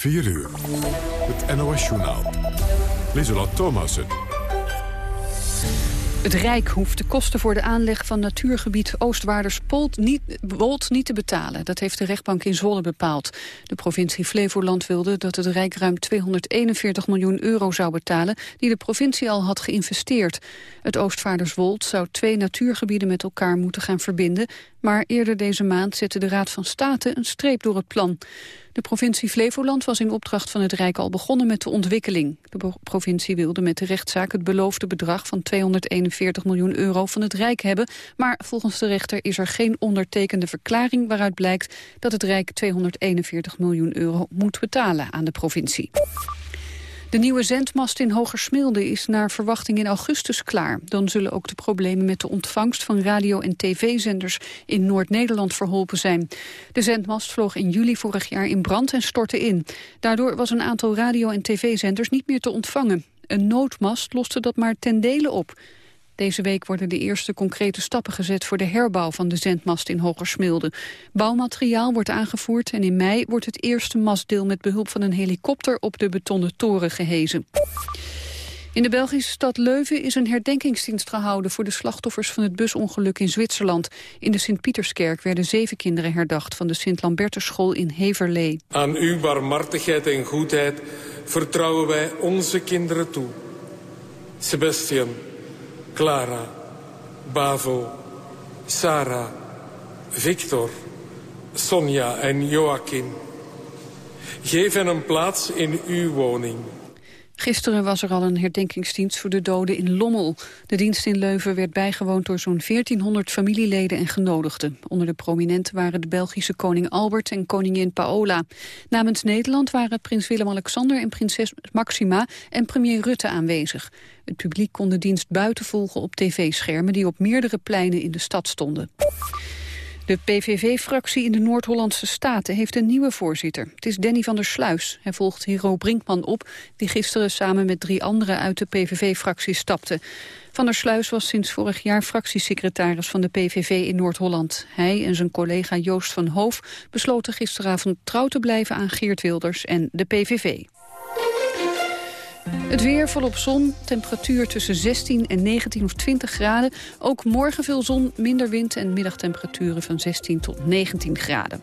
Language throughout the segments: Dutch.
4 uur. Het NOS-journaal. Lieselot Thomassen. Het Rijk hoeft de kosten voor de aanleg van natuurgebied Oostwaarderspold niet, Wold niet te betalen. Dat heeft de rechtbank in Zwolle bepaald. De provincie Flevoland wilde dat het Rijk ruim 241 miljoen euro zou betalen... die de provincie al had geïnvesteerd. Het Oostvaarderswold zou twee natuurgebieden met elkaar moeten gaan verbinden... maar eerder deze maand zette de Raad van State een streep door het plan. De provincie Flevoland was in opdracht van het Rijk al begonnen met de ontwikkeling. De provincie wilde met de rechtszaak het beloofde bedrag van 241 miljoen euro van het Rijk hebben. Maar volgens de rechter is er geen ondertekende verklaring waaruit blijkt dat het Rijk 241 miljoen euro moet betalen aan de provincie. De nieuwe zendmast in Hogersmilde is naar verwachting in augustus klaar. Dan zullen ook de problemen met de ontvangst van radio- en tv-zenders in Noord-Nederland verholpen zijn. De zendmast vloog in juli vorig jaar in brand en stortte in. Daardoor was een aantal radio- en tv-zenders niet meer te ontvangen. Een noodmast loste dat maar ten dele op. Deze week worden de eerste concrete stappen gezet voor de herbouw van de zendmast in Hogersmilde. Bouwmateriaal wordt aangevoerd en in mei wordt het eerste mastdeel met behulp van een helikopter op de betonnen toren gehezen. In de Belgische stad Leuven is een herdenkingsdienst gehouden voor de slachtoffers van het busongeluk in Zwitserland. In de Sint-Pieterskerk werden zeven kinderen herdacht van de Sint-Lambertusschool in Heverlee. Aan uw barmhartigheid en goedheid vertrouwen wij onze kinderen toe. Sebastian, Clara, Bavo, Sarah, Victor, Sonja en Joachim. Geef hen een plaats in uw woning. Gisteren was er al een herdenkingsdienst voor de doden in Lommel. De dienst in Leuven werd bijgewoond door zo'n 1400 familieleden en genodigden. Onder de prominenten waren de Belgische koning Albert en koningin Paola. Namens Nederland waren prins Willem-Alexander en prinses Maxima en premier Rutte aanwezig. Het publiek kon de dienst buiten volgen op tv-schermen die op meerdere pleinen in de stad stonden. De PVV-fractie in de Noord-Hollandse Staten heeft een nieuwe voorzitter. Het is Danny van der Sluis. Hij volgt Hero Brinkman op, die gisteren samen met drie anderen uit de PVV-fractie stapte. Van der Sluis was sinds vorig jaar fractiesecretaris van de PVV in Noord-Holland. Hij en zijn collega Joost van Hoof besloten gisteravond trouw te blijven aan Geert Wilders en de PVV. Het weer volop zon, temperatuur tussen 16 en 19 of 20 graden. Ook morgen veel zon, minder wind en middagtemperaturen van 16 tot 19 graden.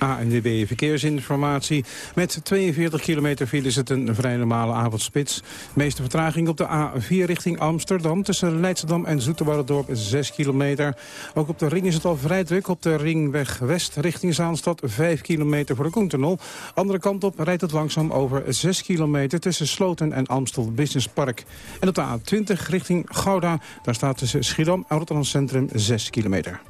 ANWB Verkeersinformatie. Met 42 kilometer file is het een vrij normale avondspits. De meeste vertraging op de A4 richting Amsterdam. Tussen Leidschendam en Zoeterwoudendorp 6 kilometer. Ook op de ring is het al vrij druk. Op de ringweg West richting Zaanstad 5 kilometer voor de Koentunnel. Andere kant op rijdt het langzaam over 6 kilometer... tussen Sloten en Amstel Business Park. En op de A20 richting Gouda. Daar staat tussen Schiedam en Rotterdam Centrum 6 kilometer.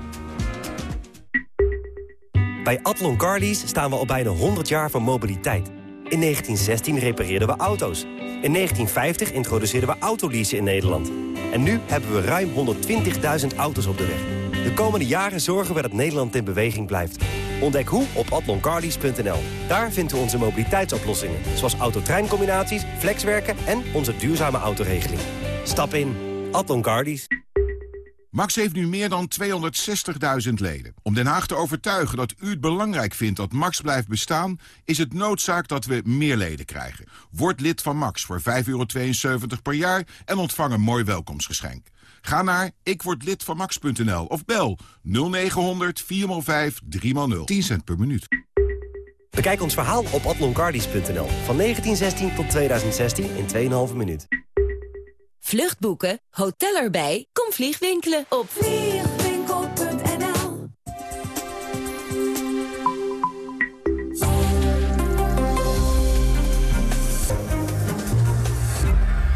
Bij Atlon Carlies staan we al bijna 100 jaar van mobiliteit. In 1916 repareerden we auto's. In 1950 introduceerden we autoleasen in Nederland. En nu hebben we ruim 120.000 auto's op de weg. De komende jaren zorgen we dat Nederland in beweging blijft. Ontdek hoe op atloncarlies.nl. Daar vinden we onze mobiliteitsoplossingen. Zoals autotreincombinaties, flexwerken en onze duurzame autoregeling. Stap in. Atlon Carlies. Max heeft nu meer dan 260.000 leden. Om Den Haag te overtuigen dat u het belangrijk vindt dat Max blijft bestaan... is het noodzaak dat we meer leden krijgen. Word lid van Max voor 5,72 per jaar en ontvang een mooi welkomstgeschenk. Ga naar ikwordlidvanmax.nl of bel 0900 4x5 3x0. 10 cent per minuut. Bekijk ons verhaal op atloncardies.nl. Van 1916 tot 2016 in 2,5 minuut. Vluchtboeken, hotel erbij, kom vliegwinkelen op vliegwinkel.nl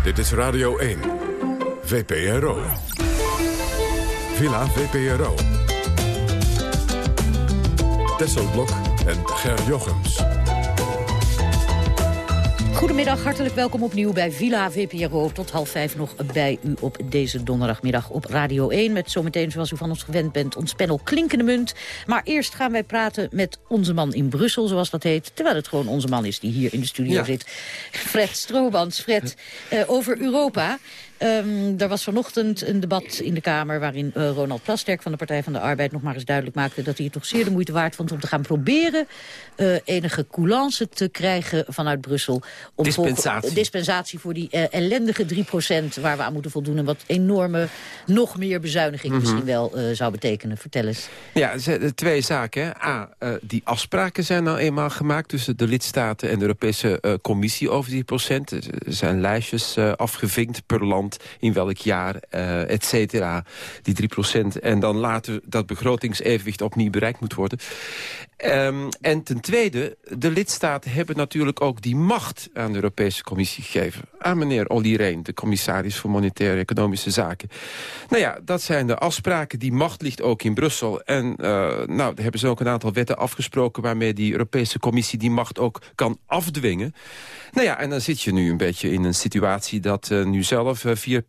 Dit is Radio 1, VPRO. Villa VPRO. Tesselblok en Ger Jochems. Goedemiddag, hartelijk welkom opnieuw bij Villa VPRO. Tot half vijf nog bij u op deze donderdagmiddag op Radio 1... met zometeen, zoals u van ons gewend bent, ons panel Klinkende Munt. Maar eerst gaan wij praten met onze man in Brussel, zoals dat heet... terwijl het gewoon onze man is die hier in de studio zit. Fred Stroobans. Fred, uh, over Europa... Um, er was vanochtend een debat in de Kamer... waarin uh, Ronald Plasterk van de Partij van de Arbeid nog maar eens duidelijk maakte... dat hij het toch zeer de moeite waard vond om te gaan proberen... Uh, enige coulance te krijgen vanuit Brussel. Om dispensatie. Voor, dispensatie voor die uh, ellendige 3% waar we aan moeten voldoen... en wat enorme, nog meer bezuiniging mm -hmm. misschien wel zou betekenen. Vertel eens. Ja, twee zaken. A, die afspraken zijn nou eenmaal gemaakt... tussen de lidstaten en de Europese Commissie over die procent. Er zijn lijstjes afgevinkt per land in welk jaar, uh, et cetera, die 3 procent. En dan later dat begrotingsevenwicht opnieuw bereikt moet worden. Um, en ten tweede, de lidstaten hebben natuurlijk ook die macht aan de Europese Commissie gegeven. Aan meneer Olly Rehn, de commissaris voor Monetaire Economische Zaken. Nou ja, dat zijn de afspraken. Die macht ligt ook in Brussel. En uh, nou, daar hebben ze ook een aantal wetten afgesproken... waarmee die Europese Commissie die macht ook kan afdwingen. Nou ja, en dan zit je nu een beetje in een situatie dat uh, nu zelf uh,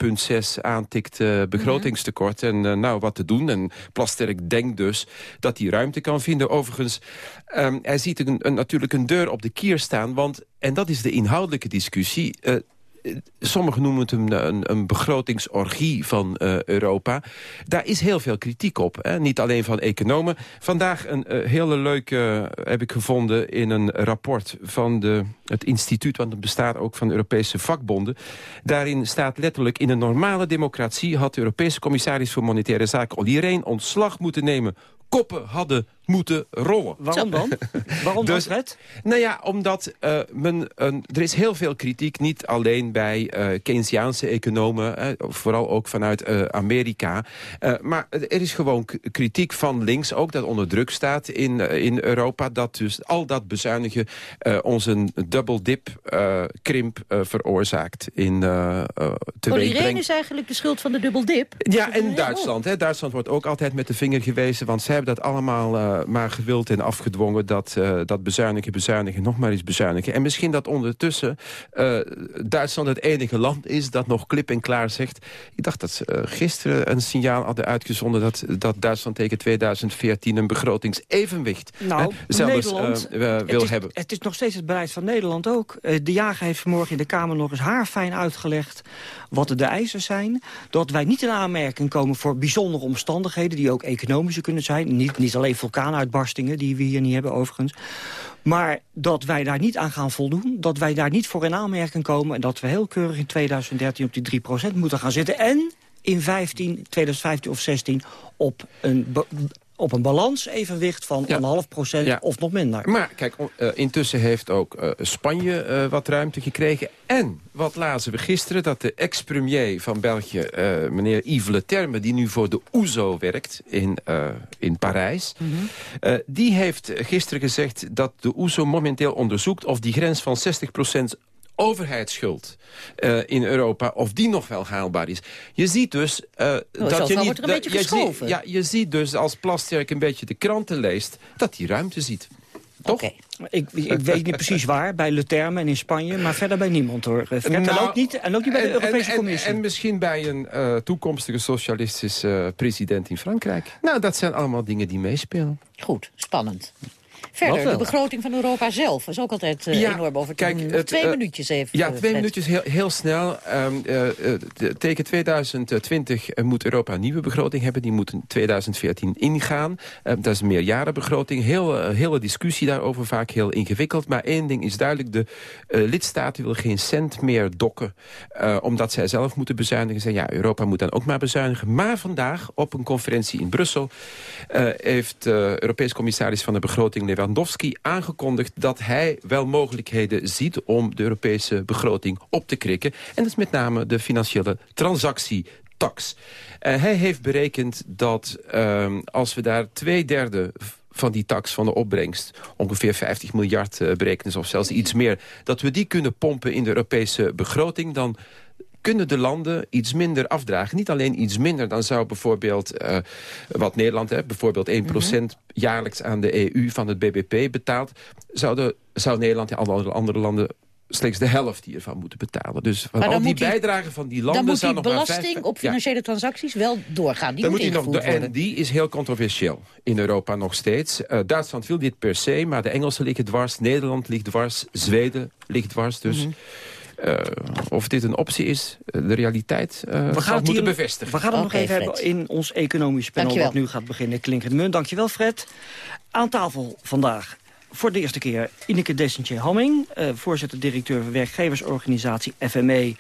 4,6 aantikt uh, begrotingstekort. Mm -hmm. En nou, wat te doen. En Plasterk denkt dus dat hij ruimte kan vinden. Overigens, um, hij ziet een, een, natuurlijk een deur op de kier staan. Want, en dat is de inhoudelijke discussie sommigen noemen het een, een, begrotingsorgie van uh, Europa. Daar is heel veel kritiek op. Hè? Niet alleen van economen. Vandaag een uh, hele leuke uh, heb ik gevonden in een rapport van de, het instituut... want het bestaat ook van Europese vakbonden. Daarin staat letterlijk... in een normale democratie had de Europese commissaris voor Monetaire Zaken... Olly Rehn ontslag moeten nemen koppen hadden moeten rollen. Waarom dan? Waarom dus, het? Nou ja, omdat uh, men, uh, er is heel veel kritiek, niet alleen bij uh, Keynesiaanse economen, vooral ook vanuit Amerika. maar er is gewoon kritiek van links, ook dat onder druk staat in, in Europa, dat dus al dat bezuinigen ons een double dip krimp veroorzaakt. In, Iedereen is eigenlijk de schuld van de dubbel dip. Ja, en Duitsland. Hè. Duitsland wordt ook altijd met de vinger gewezen, want zij hebben dat allemaal maar gewild en afgedwongen dat, uh, dat bezuinigen, bezuinigen, nog maar eens bezuinigen. En misschien dat ondertussen uh, Duitsland het enige land is dat nog klip en klaar zegt. Ik dacht dat ze gisteren een signaal hadden uitgezonden dat, dat Duitsland tegen 2014 een begrotingsevenwicht nou, zelfs wil is, hebben. Het is nog steeds het beleid van Nederland ook. de jager heeft vanmorgen in de Kamer nog eens haarfijn uitgelegd wat de eisen zijn. Dat wij niet in aanmerking komen voor bijzondere omstandigheden... die ook economische kunnen zijn. Niet, niet alleen vulkaanuitbarstingen, die we hier niet hebben overigens. Maar dat wij daar niet aan gaan voldoen. Dat wij daar niet voor in aanmerking komen. En dat we heel keurig in 2013 op die 3% moeten gaan zitten. En in 15, 2015 of 16 op een op een balansevenwicht van ja. een half procent ja. of nog minder. Maar kijk, uh, intussen heeft ook uh, Spanje uh, wat ruimte gekregen. En wat lazen we gisteren? Dat de ex-premier van België, meneer Yves Le Terme... die nu voor de OESO werkt in, in Parijs... Mm -hmm. die heeft gisteren gezegd dat de OESO momenteel onderzoekt... of die grens van 60 overheidsschuld uh, in Europa, of die nog wel haalbaar is. Je ziet dus uh, oh, dat je niet... Dat, je, ziet, ja, je ziet dus als Plasterk een beetje de kranten leest, dat hij ruimte ziet. Toch? Okay. Ik, ik, weet niet precies waar, bij Le Terme en in Spanje, maar verder bij niemand hoor. Nou, en, ook niet, en ook niet bij de Europese en, Commissie. En, en, misschien bij een uh, toekomstige socialistische uh, president in Frankrijk. Nou, dat zijn allemaal dingen die meespelen. Goed, spannend. Verder, de begroting van Europa zelf is ook altijd uh, ja, enorm over kijk, Twee uh, minuutjes even. Ja, twee minuutjes heel, heel snel. Um, tegen 2020 moet Europa een nieuwe begroting hebben. Die moet in 2014 ingaan. Um, dat is een meerjarenbegroting. Heel, hele discussie daarover, vaak heel ingewikkeld. Maar één ding is duidelijk. De lidstaten willen geen cent meer dokken. omdat zij zelf moeten bezuinigen. Zeggen, ja, Europa moet dan ook maar bezuinigen. Maar vandaag, op een conferentie in Brussel... heeft de Europees commissaris van de begroting... Lewandowski aangekondigd dat hij wel mogelijkheden ziet... om de Europese begroting op te krikken. En dat is met name de financiële transactietax. Uh, hij heeft berekend dat uh, als we daar twee derde van die tax, van de opbrengst... ongeveer 50 miljard uh, berekenen, of zelfs iets meer... dat we die kunnen pompen in de Europese begroting... dan kunnen de landen iets minder afdragen. Niet alleen iets minder, dan zou bijvoorbeeld, uh, wat Nederland heeft... bijvoorbeeld 1% mm jaarlijks aan de EU van het BBP betaalt... zou, de, zou Nederland en alle andere landen slechts de helft hiervan moeten betalen. Dus van al die bijdragen van die landen... Dan moet die belasting op financiële transacties wel doorgaan. Die dan moet, moet nog, worden. En die is heel controversieel in Europa nog steeds. Uh, Duitsland wil dit per se, maar de Engelsen liggen dwars. Nederland ligt dwars. Zweden ligt dwars. Dus... Mm -hmm. Uh, of dit een optie is, de realiteit uh, we gaan het moeten bevestigen. We gaan het okay, nog even Fred. hebben in ons economisch panel... Dankjewel. wat nu gaat beginnen, Klinkende Munt. Dankjewel, Fred. Aan tafel vandaag voor de eerste keer Ineke Dessentje-Hamming... Uh, voorzitter-directeur van werkgeversorganisatie FME...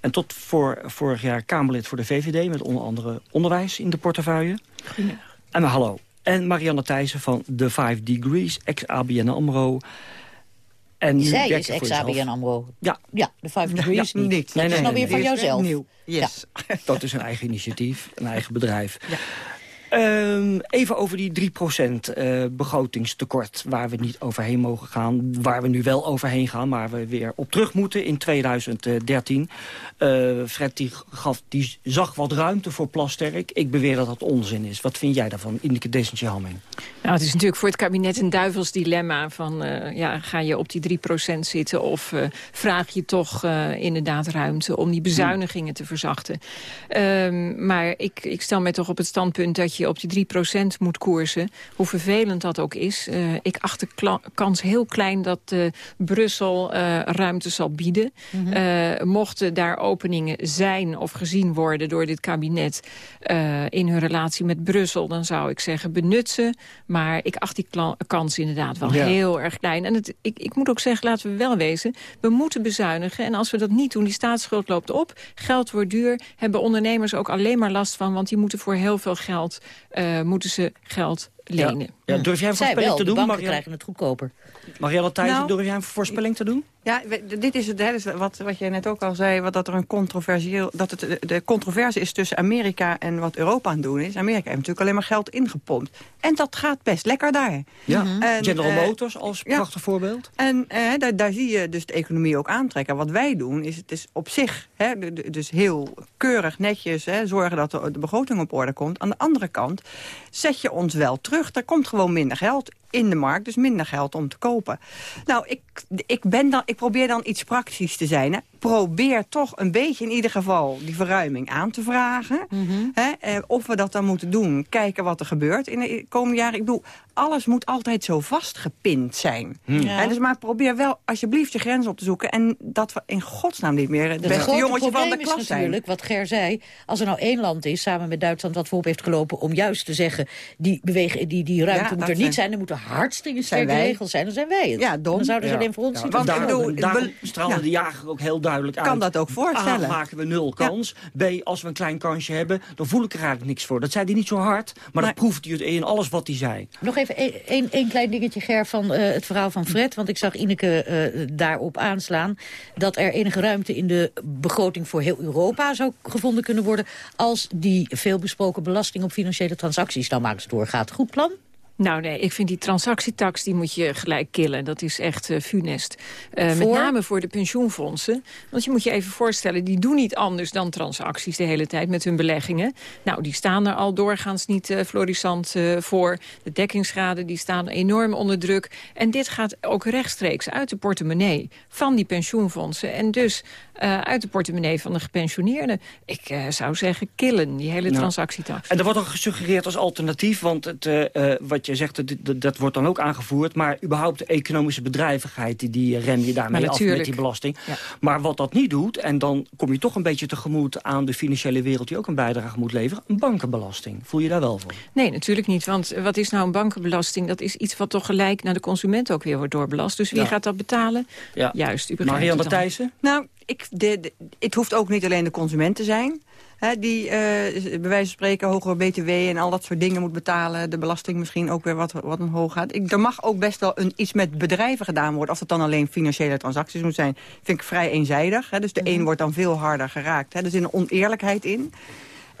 en tot voor vorig jaar Kamerlid voor de VVD... met onder andere onderwijs in de portefeuille. Goedemiddag. En hallo. En Marianne Thijssen van The Five Degrees, ex-ABN AMRO... En Zij is ex-ABN AMRO. Ja. Ja, de Five Degrees ja, niet. niet. Dat nee, is nee, nog nee, weer van jouzelf. Nieuw. Yes. Ja. Dat is een eigen initiatief, een eigen bedrijf. Ja. Um, even over die 3% uh, begrotingstekort waar we niet overheen mogen gaan. Waar we nu wel overheen gaan, maar we weer op terug moeten in 2013. Uh, Fred die zag wat ruimte voor Plasterk. Ik beweer dat dat onzin is. Wat vind jij daarvan, Indike Desentje Hamming? Nou, het is natuurlijk voor het kabinet een duivels dilemma. Van, uh, ja, ga je op die 3% zitten of vraag je toch inderdaad ruimte... om die bezuinigingen te verzachten. Um, maar ik, ik stel mij toch op het standpunt dat je op die 3% moet koersen. Hoe vervelend dat ook is. ik acht de kans heel klein dat Brussel ruimte zal bieden. Mm -hmm. mochten daar openingen zijn of gezien worden door dit kabinet... in hun relatie met Brussel, dan zou ik zeggen benut ze... Maar ik acht die kans inderdaad wel ja. heel erg klein. En het, ik, ik moet ook zeggen, laten we wel wezen... we moeten bezuinigen. En als we dat niet doen, die staatsschuld loopt op. Geld wordt duur. Hebben ondernemers ook alleen maar last van. Want die moeten voor heel veel geld, uh, moeten ze geld lenen. Ja. Ja, durf jij een voorspelling te doen? de banken krijgen het goedkoper. Marielle Thijssen, nou, durf jij een voorspelling te doen? Ja, dit is het, hè, wat, wat jij net ook al zei, wat, dat er een controversieel, dat het de controverse is tussen Amerika en wat Europa aan het doen is. Amerika heeft natuurlijk alleen maar geld ingepompt. En dat gaat best lekker daar. Ja, en, General uh, Motors als prachtig voorbeeld. En uh, daar, daar, zie je dus de economie ook aantrekken. Wat wij doen, is het is op zich, hè, dus heel keurig, netjes, hè, zorgen dat de, de begroting op orde komt. Aan de andere kant zet je ons wel terug. Er komt gewoon minder geld in de markt, dus minder geld om te kopen. Nou, ik, ik, ben dan, ik probeer dan iets praktisch te zijn. Hè. Probeer toch een beetje in ieder geval die verruiming aan te vragen. Mm -hmm. hè. Eh, of we dat dan moeten doen, kijken wat er gebeurt in de komende jaren. Ik bedoel, alles moet altijd zo vastgepind zijn. Hmm. Ja. En dus maar probeer wel alsjeblieft je grens op te zoeken. En dat we in godsnaam niet meer het beste jongetje van de klas is natuurlijk, zijn. wat Ger zei, als er nou één land is, samen met Duitsland, wat voorop heeft gelopen... om juist te zeggen, die, bewegen, die, die ruimte ja, moet er niet zijn. Er moeten hartstikke sterke regels zijn. Dan zijn wij het. Ja, dom. Dan zouden ze alleen voor ons ja, want daar, bedoel, daar straalde de jager ook heel duidelijk uit. Kan dat ook voorstellen. A, maken we nul kans. B, als we een klein kansje hebben, dan voel ik er eigenlijk niks voor. Dat zei hij niet zo hard, maar, maar dat proeft hij in alles wat hij zei. Nog even één klein dingetje, Ger, van uh, het verhaal van Fred. Want ik zag Ineke uh, daarop aanslaan... dat er enige ruimte in de begroting voor heel Europa zou gevonden kunnen worden... als die veelbesproken belasting op financiële transacties nou maar eens doorgaat. Goed plan? Nou nee, ik vind die transactietax, die moet je gelijk killen. Dat is echt uh, funest. Uh, met name voor de pensioenfondsen. Want je moet je even voorstellen, die doen niet anders dan transacties de hele tijd met hun beleggingen. Nou, die staan er al doorgaans niet uh, florissant voor. De dekkingsgraden die staan enorm onder druk. En dit gaat ook rechtstreeks uit de portemonnee van die pensioenfondsen. En dus uit de portemonnee van de gepensioneerden. Ik zou zeggen killen, die hele nou, transactietax. En er wordt ook gesuggereerd als alternatief, want het, wat je je zegt, dat, dat, dat, wordt dan ook aangevoerd. Maar überhaupt de economische bedrijvigheid, die, die rem je daarmee af met die belasting. Ja. Maar wat dat niet doet, en dan kom je toch een beetje tegemoet aan de financiële wereld die ook een bijdrage moet leveren, een bankenbelasting. Voel je daar wel voor? Nee, natuurlijk niet. Want wat is nou een bankenbelasting? Dat is iets wat toch gelijk naar de consument ook weer wordt doorbelast. Dus wie ja. gaat dat betalen? Ja. Juist, u begrijpt Marianne Thijssen? Nou, ik, de, de, het hoeft ook niet alleen de consument te zijn. Hè, die uh, bij wijze van spreken hogere btw en al dat soort dingen moet betalen. De belasting misschien ook weer wat, wat omhoog gaat. Ik, er mag ook best wel een, iets met bedrijven gedaan worden. Of het dan alleen financiële transacties moet zijn, vind ik vrij eenzijdig. Hè. Dus de mm -hmm. een wordt dan veel harder geraakt. Hè. Er zit een oneerlijkheid in.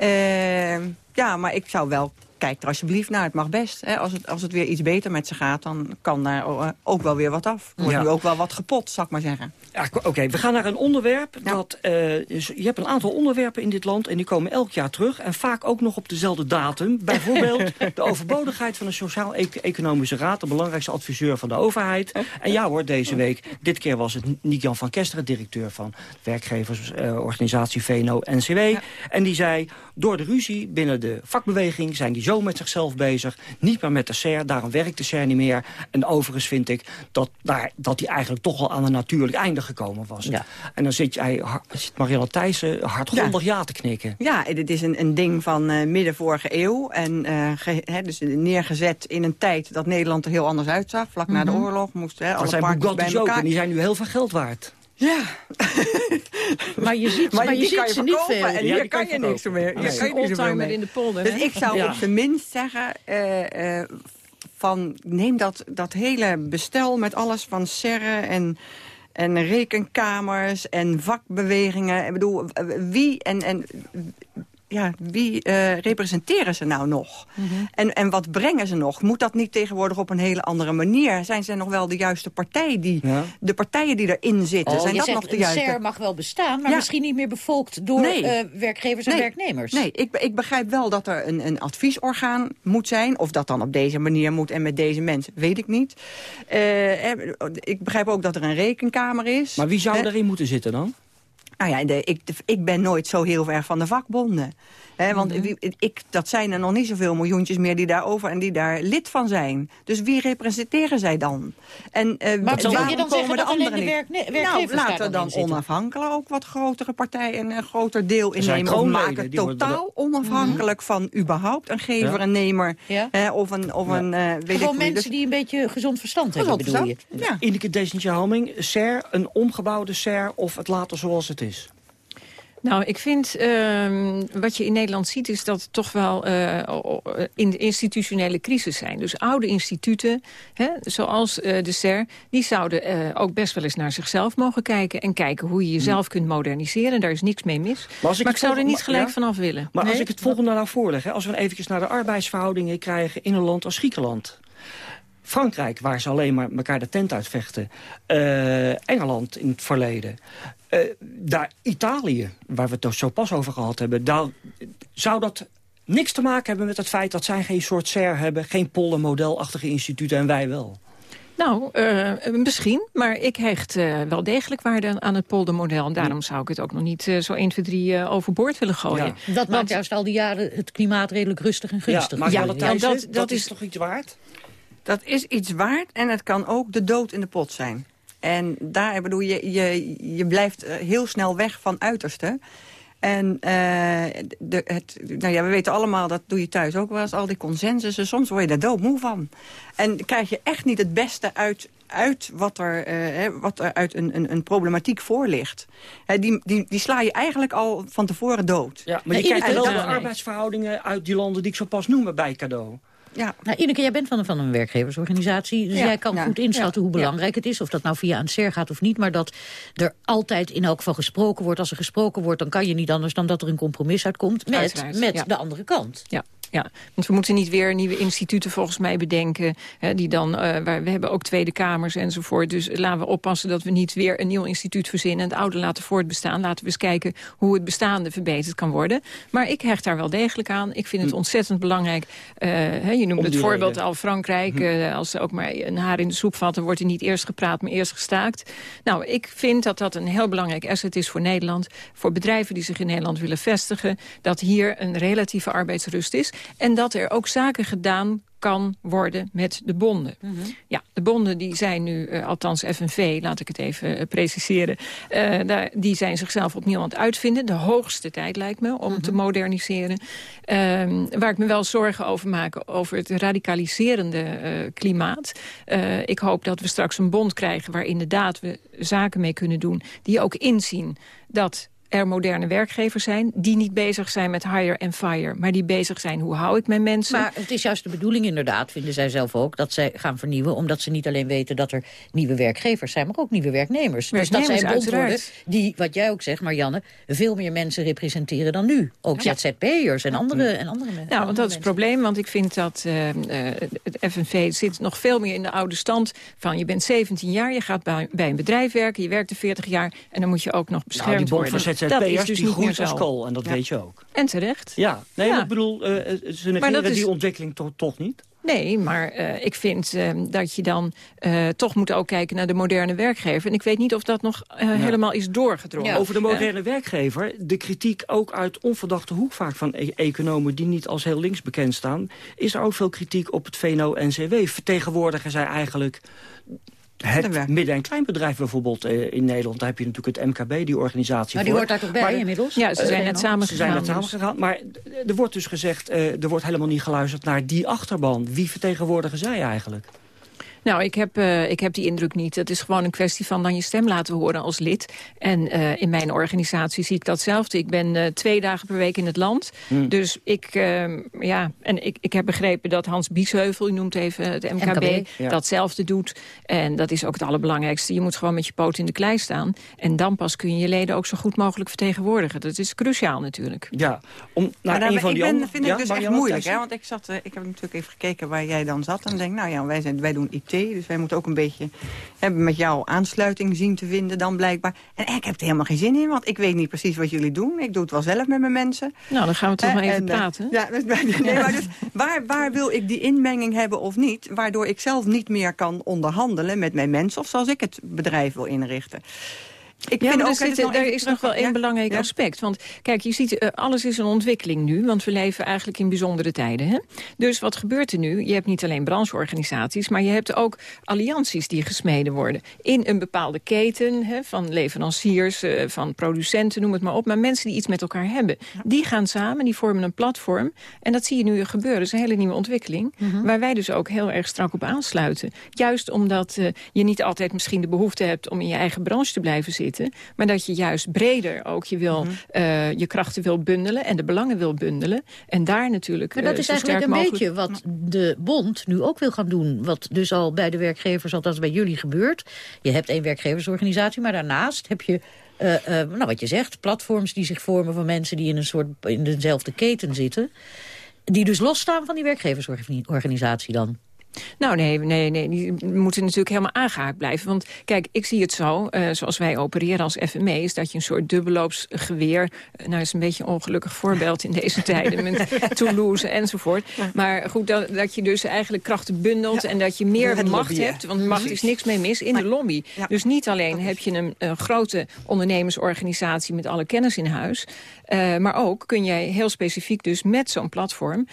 Uh, Ja, maar ik zou wel kijk er alsjeblieft naar. Het mag best. Hè. Als, het, als het weer iets beter met ze gaat, dan kan daar eh, ook wel weer wat af. Er wordt Ja. nu ook wel wat kapot, zal ik maar zeggen. Ja, Oké, we gaan naar een onderwerp. Dat, eh, dus je hebt een aantal onderwerpen in dit land en die komen elk jaar terug. En vaak ook nog op dezelfde datum. Bijvoorbeeld de overbodigheid van een Sociaal-Economische Raad. De belangrijkste adviseur van de overheid. En ja hoor, deze week, dit keer was het Niek-Jan van Kesteren... directeur van werkgeversorganisatie VNO-NCW. En die zei, door de ruzie binnen de vakbeweging... zijn die zo met zichzelf bezig, niet meer met de SER. Daarom werkt de SER niet meer. En overigens vind ik dat, daar, dat die eigenlijk toch al aan een natuurlijk einde gekomen was. En dan zit, jij, zit Marielle Thijssen hardgrondig ja. te knikken. Ja, dit is een, een ding van eh, midden vorige eeuw. En eh, ge- dus neergezet in een tijd dat Nederland er heel anders uitzag. Vlak na de Mhm. oorlog moesten alle partners bij Bugatti's ook elkaar. en die zijn nu heel veel geld waard. Ja. Maar je ziet, Maar je kan ziet je ze niet verkopen veel. en hier kan je niks meer. Hier kan je een niet zoveel oldtimer mee. in de polder. Dus hè? ik zou Ja. op zijn minst zeggen... eh, eh, van neem dat, dat hele bestel met alles van serren en, en rekenkamers en vakbewegingen. Ik bedoel, wie en, en ja, wie eh, representeren ze nou nog? en, en wat brengen ze nog? Moet dat niet tegenwoordig op een hele andere manier? Zijn ze nog wel de juiste partij? Die, De partijen die erin zitten, Oh, zijn je dat zegt, nog de een juiste? SER mag wel bestaan, maar Ja. misschien niet meer bevolkt door Nee. eh, werkgevers en Nee. werknemers. Nee, ik, ik begrijp wel dat er een, een adviesorgaan moet zijn. Of dat dan op deze manier moet en met deze mensen, weet ik niet. Eh, ik begrijp ook dat er een rekenkamer is. Maar wie zou erin moeten zitten dan? Nou ja, ik, ik ben nooit zo heel erg van de vakbonden. Hè, want Mhm. wie- ik, dat zijn er nog niet zoveel miljoentjes meer die daarover en die daar lid van zijn. Dus wie representeren zij dan? En, eh, Maar wil je waarom dan komen zeggen de dat alleen anderen de niet? werkne- Nou, laten dan dan onafhankelijk ook wat grotere partijen een groter deel zijn innemen. Of maken totaal onafhankelijk van überhaupt een gever, Ja. een nemer. Ja. Hè, of een, of een eh, weet ik Gewoon mensen Dus- die een beetje gezond verstand hebben, Gezond bedoel je? verstand, Ja. Ineke Desentje-Halming, SER, een omgebouwde SER of het later zoals het is? Nou, ik vind ehm, wat je in Nederland ziet is dat het toch wel o- in de institutionele crisis zijn. Dus oude instituten, hè, zoals eh, de SER, die zouden eh, ook best wel eens naar zichzelf mogen kijken en kijken hoe je jezelf kunt moderniseren. Daar is niks mee mis. Maar, ik ik het zou er niet gelijk ja? vanaf willen. Maar als ik het volgende nou voorleg, hè, als we even naar de arbeidsverhoudingen krijgen in een land als Griekenland. Frankrijk, waar ze alleen maar elkaar de tent uitvechten. Eh, Engeland in het verleden. Eh, daar Italië, waar we het toch zo pas over gehad hebben. Daar, zou dat niks te maken hebben met het feit dat zij geen soort SER hebben... geen poldermodelachtige instituten en wij wel? Nou, eh, misschien. Maar ik hecht eh, wel degelijk waarde aan het poldermodel. En daarom zou ik het ook nog niet zo 1, 2, 3 overboord willen gooien. Dat maakt juist al die jaren het klimaat redelijk rustig en gunstig. maar Ja, ja, ja, dat- dat, dat is is- toch iets waard? Dat is iets waard en het kan ook de dood in de pot zijn. En daar bedoel je, je, je blijft eh, heel snel weg van uiterste. En eh, de, het, nou ja, we weten allemaal, dat doe je thuis ook wel eens, al die consensussen. Soms word je daar doodmoe van. En krijg je echt niet het beste uit, uit wat er, eh, hè, wat er uit een, een, een problematiek voor ligt. Hè, die, die, die sla je eigenlijk al van tevoren dood. Ja, maar je krijgt wel de arbeidsverhoudingen uit die landen die ik zo pas noemde bij cadeau. Ja. Nou, Ineke, jij bent van een, van een werkgeversorganisatie. Dus Ja, jij kan goed inschatten ja, hoe belangrijk het is. Of dat nou via een SER gaat of niet. Maar dat er altijd in elk geval gesproken wordt. Als er gesproken wordt, dan kan je niet anders dan dat er een compromis uitkomt. Met, Uiteraard, met de andere kant. Ja. Ja, want we moeten niet weer nieuwe instituten volgens mij bedenken. Hè, die dan, eh, waar, we hebben ook Tweede Kamers enzovoort. Dus laten we oppassen dat we niet weer een nieuw instituut verzinnen... en het oude laten voortbestaan. Laten we eens kijken hoe het bestaande verbeterd kan worden. Maar ik hecht daar wel degelijk aan. Ik vind het ontzettend belangrijk. eh, hè, je noemde het voorbeeld reden. al Frankrijk. eh, als ze ook maar een haar in de soep vatten... wordt er niet eerst gepraat, maar eerst gestaakt. Nou, ik vind dat dat een heel belangrijk asset is voor Nederland. Voor bedrijven die zich in Nederland willen vestigen. Dat hier een relatieve arbeidsrust is. En dat er ook zaken gedaan kan worden met de bonden. Ja, de bonden die zijn nu, eh, althans FNV, laat ik het even eh, preciseren... eh, daar, die zijn zichzelf opnieuw aan het uitvinden. De hoogste tijd lijkt me om te moderniseren. Ehm, waar ik me wel zorgen over maak, over het radicaliserende klimaat. Ik hoop dat we straks een bond krijgen waar inderdaad we zaken mee kunnen doen... die ook inzien dat er moderne werkgevers zijn... die niet bezig zijn met hire and fire, maar die bezig zijn... hoe hou ik mijn mensen? Maar het is juist de bedoeling inderdaad, vinden zij zelf ook... dat zij gaan vernieuwen, omdat ze niet alleen weten dat er nieuwe werkgevers zijn... maar ook nieuwe werknemers. werknemers dus dat zijn bond worden die wat jij ook zegt, Marianne... veel meer mensen representeren dan nu. Ook ZZP'ers en andere, en andere mensen. Nou, want dat is het probleem, want ik vind dat uh, het FNV zit nog veel meer in de oude stand... van je bent 17 jaar, je gaat bij, bij een bedrijf werken... je werkt er 40 jaar en dan moet je ook nog beschermd nou, die worden. ZZP'ers, dus die groeit als kool en dat weet je ook. En terecht. Ja, nee, ja. ik bedoel, uh, ze negeren is... die ontwikkeling toch, toch niet? Nee, maar uh, ik vind uh, dat je dan uh, toch moet ook kijken naar de moderne werkgever. En ik weet niet of dat nog ja. helemaal is doorgedrongen. Ja. Over de moderne werkgever, de kritiek ook uit onverdachte hoek vaak van e economen die niet als heel links bekend staan, is er ook veel kritiek op het VNO-NCW. Vertegenwoordigen zij eigenlijk het midden- en kleinbedrijf bijvoorbeeld uh, in Nederland. Daar heb je natuurlijk het MKB, die organisatie Maar die voor. hoort daar toch bij maar, inmiddels? Ja, ze zijn uh, net samen Ze zijn net samen dus. gegaan. Maar er wordt dus gezegd, uh, er wordt helemaal niet geluisterd naar die achterban. Wie vertegenwoordigen zij eigenlijk? Nou, ik heb, uh, ik heb die indruk niet. Het is gewoon een kwestie van dan je stem laten horen als lid. En uh, in mijn organisatie zie ik datzelfde. Ik ben uh, twee dagen per week in het land. Hmm. Mm. Dus ik, ja, en ik, ik heb begrepen dat Hans Biesheuvel, u noemt even het MKB, MKB ja. datzelfde doet. En dat is ook het allerbelangrijkste. Je moet gewoon met je poot in de klei staan. En dan pas kun je je leden ook zo goed mogelijk vertegenwoordigen. Dat is cruciaal natuurlijk. Ja, om naar maar een van ik die ben, andere... vind ik ja, dus echt moeilijk. Hè? Want ik, zat, ik heb natuurlijk even gekeken waar jij dan zat. En denk, nou ja, wij, zijn, wij doen Dus wij moeten ook een beetje hebben met jou aansluiting zien te vinden dan blijkbaar. En ik heb er helemaal geen zin in, want ik weet niet precies wat jullie doen. Ik doe het wel zelf met mijn mensen. Nou, dan gaan we toch eh, maar even en, praten. Ja, nee, maar dus, waar, waar wil ik die inmenging hebben of niet? Waardoor ik zelf niet meer kan onderhandelen met mijn mensen... of zoals ik het bedrijf wil inrichten. Ik ja, vind ook, zit, er is nog wel één ja? belangrijk ja? aspect. Want kijk, je ziet, uh, alles is een ontwikkeling nu. Want we leven eigenlijk in bijzondere tijden. Hè? Dus wat gebeurt er nu? Je hebt niet alleen brancheorganisaties... maar je hebt ook allianties die gesmeden worden. In een bepaalde keten hè, van leveranciers, uh, van producenten, noem het maar op. Maar mensen die iets met elkaar hebben. Die gaan samen, die vormen een platform. En dat zie je nu gebeuren. Dat is een hele nieuwe ontwikkeling. Mm -hmm. Waar wij dus ook heel erg strak op aansluiten. Juist omdat uh, je niet altijd misschien de behoefte hebt... om in je eigen branche te blijven zitten maar dat je juist breder ook je, wil, mm -hmm. uh, je krachten wil bundelen en de belangen wil bundelen. En daar natuurlijk Maar dat uh, is eigenlijk een mogelijk... beetje wat de bond nu ook wil gaan doen. Wat dus al bij de werkgevers, althans bij jullie gebeurt. Je hebt één werkgeversorganisatie, maar daarnaast heb je... Uh, nou, wat je zegt, platforms die zich vormen van mensen die in een soort in dezelfde keten zitten. Die dus losstaan van die werkgeversorganisatie dan. Nou, nee, nee, nee, die moeten natuurlijk helemaal aangehaakt blijven. Want kijk, ik zie het zo, uh, zoals wij opereren als FME... is dat je een soort dubbelloopsgeweer... Uh, nou, is een beetje een ongelukkig voorbeeld in deze tijden... met Toulouse enzovoort. Maar goed, dat, dat je dus eigenlijk krachten bundelt... Ja, en dat je meer macht lobby, hebt, want macht is niks mee mis, in maar, de lobby. Ja. Dus niet alleen heb je een, een, grote ondernemersorganisatie... met alle kennis in huis... Uh, maar ook kun jij heel specifiek dus met zo'n platform...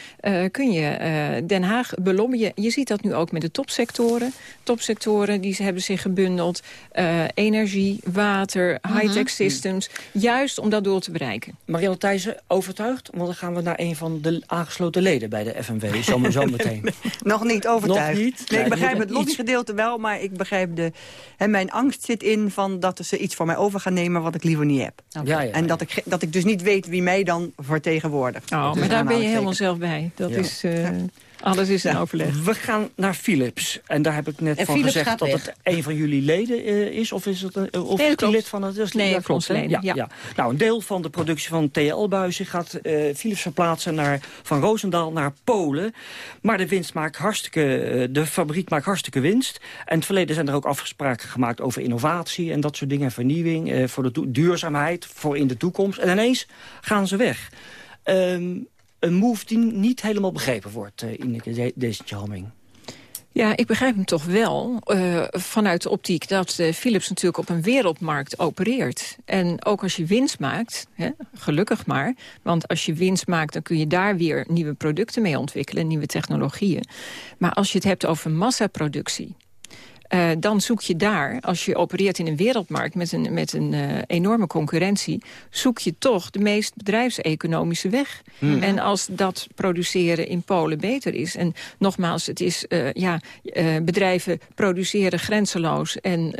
kun je Den Haag belobbyen. Je ziet dat nu ook met de topsectoren. Topsectoren die hebben zich gebundeld. Uh, energie, water, high-tech mm -hmm. systems. Juist om dat doel te bereiken. Marianne Thijssen, overtuigd? Want dan gaan we naar een van de aangesloten leden bij de FNW. Zo, zo meteen. Nog niet overtuigd. Nog niet? Nee, ik begrijp het lobbygedeelte wel. Maar ik begrijp de... En mijn angst zit in van dat ze iets voor mij over gaan nemen... wat ik liever niet heb. Okay. Ja, ja, en dat ik, dat ik dus niet weet wie mij dan vertegenwoordigt. Oh, maar daar ben je helemaal zelf bij. Dat ja. is... Uh, alles is in ja, overleg. We gaan naar Philips. En daar heb ik net en van Philips gezegd dat weg. het een van jullie leden uh, is. Of is het een, of nee, is het lid van het... Is nee, ja, klopt, leden, ja, ja. ja. Nou, een deel van de productie van TL-buizen gaat uh, Philips verplaatsen naar, van Roosendaal naar Polen. Maar de winst maakt hartstikke... Uh, de fabriek maakt hartstikke winst. En in het verleden zijn er ook afspraken gemaakt over innovatie en dat soort dingen. Vernieuwing, uh, voor de duurzaamheid, voor in de toekomst. En ineens gaan ze weg. Um, een move die niet helemaal begrepen wordt, uh, Ineke Desentje-Halming. Ja, ik begrijp hem toch wel uh, vanuit de optiek dat uh, Philips natuurlijk op een wereldmarkt opereert. En ook als je winst maakt, hè, gelukkig maar, want als je winst maakt dan kun je daar weer nieuwe producten mee ontwikkelen, nieuwe technologieën. Maar als je het hebt over massaproductie, Uh, dan zoek je daar, als je opereert in een wereldmarkt... met een, met een uh, enorme concurrentie... zoek je toch de meest bedrijfseconomische weg. Hmm. En als dat produceren in Polen beter is... en nogmaals, het is, uh, ja, bedrijven produceren grenzeloos... en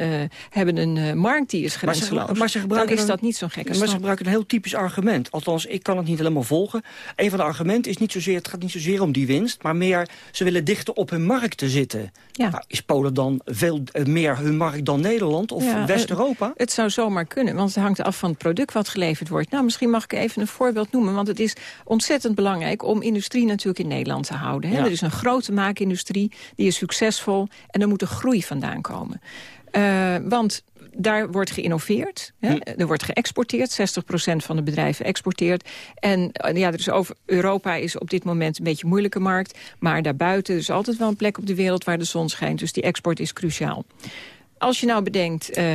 hebben een markt die is grenzeloos... Maar ze, maar ze dan is dat niet zo'n gekke Maar ze gebruiken een heel typisch argument. Althans, ik kan het niet helemaal volgen. Een van de argumenten is niet zozeer, het gaat niet zozeer om die winst... maar meer, ze willen dichter op hun markt te zitten. Ja. Nou, is Polen dan veel eh, meer hun markt dan Nederland of ja, West-Europa? Het zou zomaar kunnen, want het hangt af van het product wat geleverd wordt. Nou, misschien mag ik even een voorbeeld noemen, want het is ontzettend belangrijk om industrie natuurlijk in Nederland te houden. Hè? Er is een grote maakindustrie, die is succesvol en er moet een groei vandaan komen. Uh, want daar wordt geïnnoveerd. Hè? Hm. Er wordt geëxporteerd. 60% van de bedrijven exporteert. En eh, ja, dus over Europa is op dit moment een beetje een moeilijke markt. Maar daarbuiten is altijd wel een plek op de wereld waar de zon schijnt. Dus die export is cruciaal. Als je nou bedenkt, uh,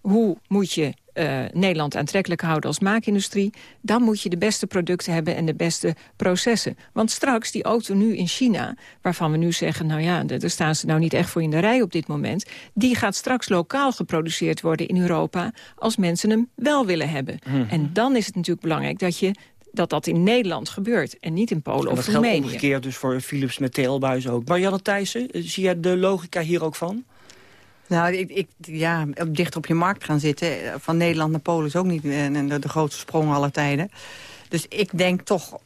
hoe moet je uh, Nederland aantrekkelijk houden als maakindustrie... dan moet je de beste producten hebben en de beste processen. Want straks, die auto nu in China... waarvan we nu zeggen, nou ja, daar staan ze nou niet echt voor in de rij op dit moment... die gaat straks lokaal geproduceerd worden in Europa... als mensen hem wel willen hebben. Mhm. En dan is het natuurlijk belangrijk dat je dat dat in Nederland gebeurt en niet in Polen of Roemenië. Dat geldt omgekeerd dus voor Philips met teelbuis ook. Marianne Thijssen, zie jij de logica hier ook van? Nou, ik, ik, ja, dicht op je markt gaan zitten. Eh, van Nederland naar Polen is ook niet eh, de, de grootste sprong aller tijden. Dus ik denk toch,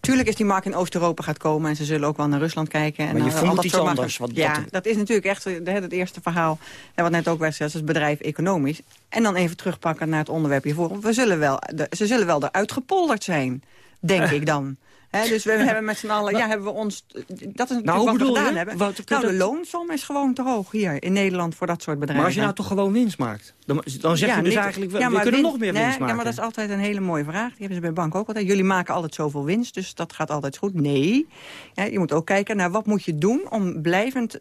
tuurlijk is die markt in Oost-Europa gaat komen... en ze zullen ook wel naar Rusland kijken. En maar je voelt iets anders. Wat ja, dat... is natuurlijk echt het eerste verhaal... En wat net ook werd gezegd, is bedrijf economisch. En dan even terugpakken naar het onderwerp hiervoor. We zullen wel, ze zullen wel eruit gepolderd zijn, denk ik dan dus we hebben met z'n allen, ja, hebben we ons... Dat is natuurlijk nou, wat we gedaan hebben. Wat, nou, de loonsom is gewoon te hoog hier in Nederland voor dat soort bedrijven. Maar als je nou toch gewoon winst maakt, dan, dan zeg je dus eigenlijk, we, ja, we kunnen nog meer winst maken. Ja, maar dat is altijd een hele mooie vraag. Die hebben ze bij bank ook altijd. Jullie maken altijd zoveel winst, dus dat gaat altijd goed. Nee, ja, je moet ook kijken naar wat moet je doen om blijvend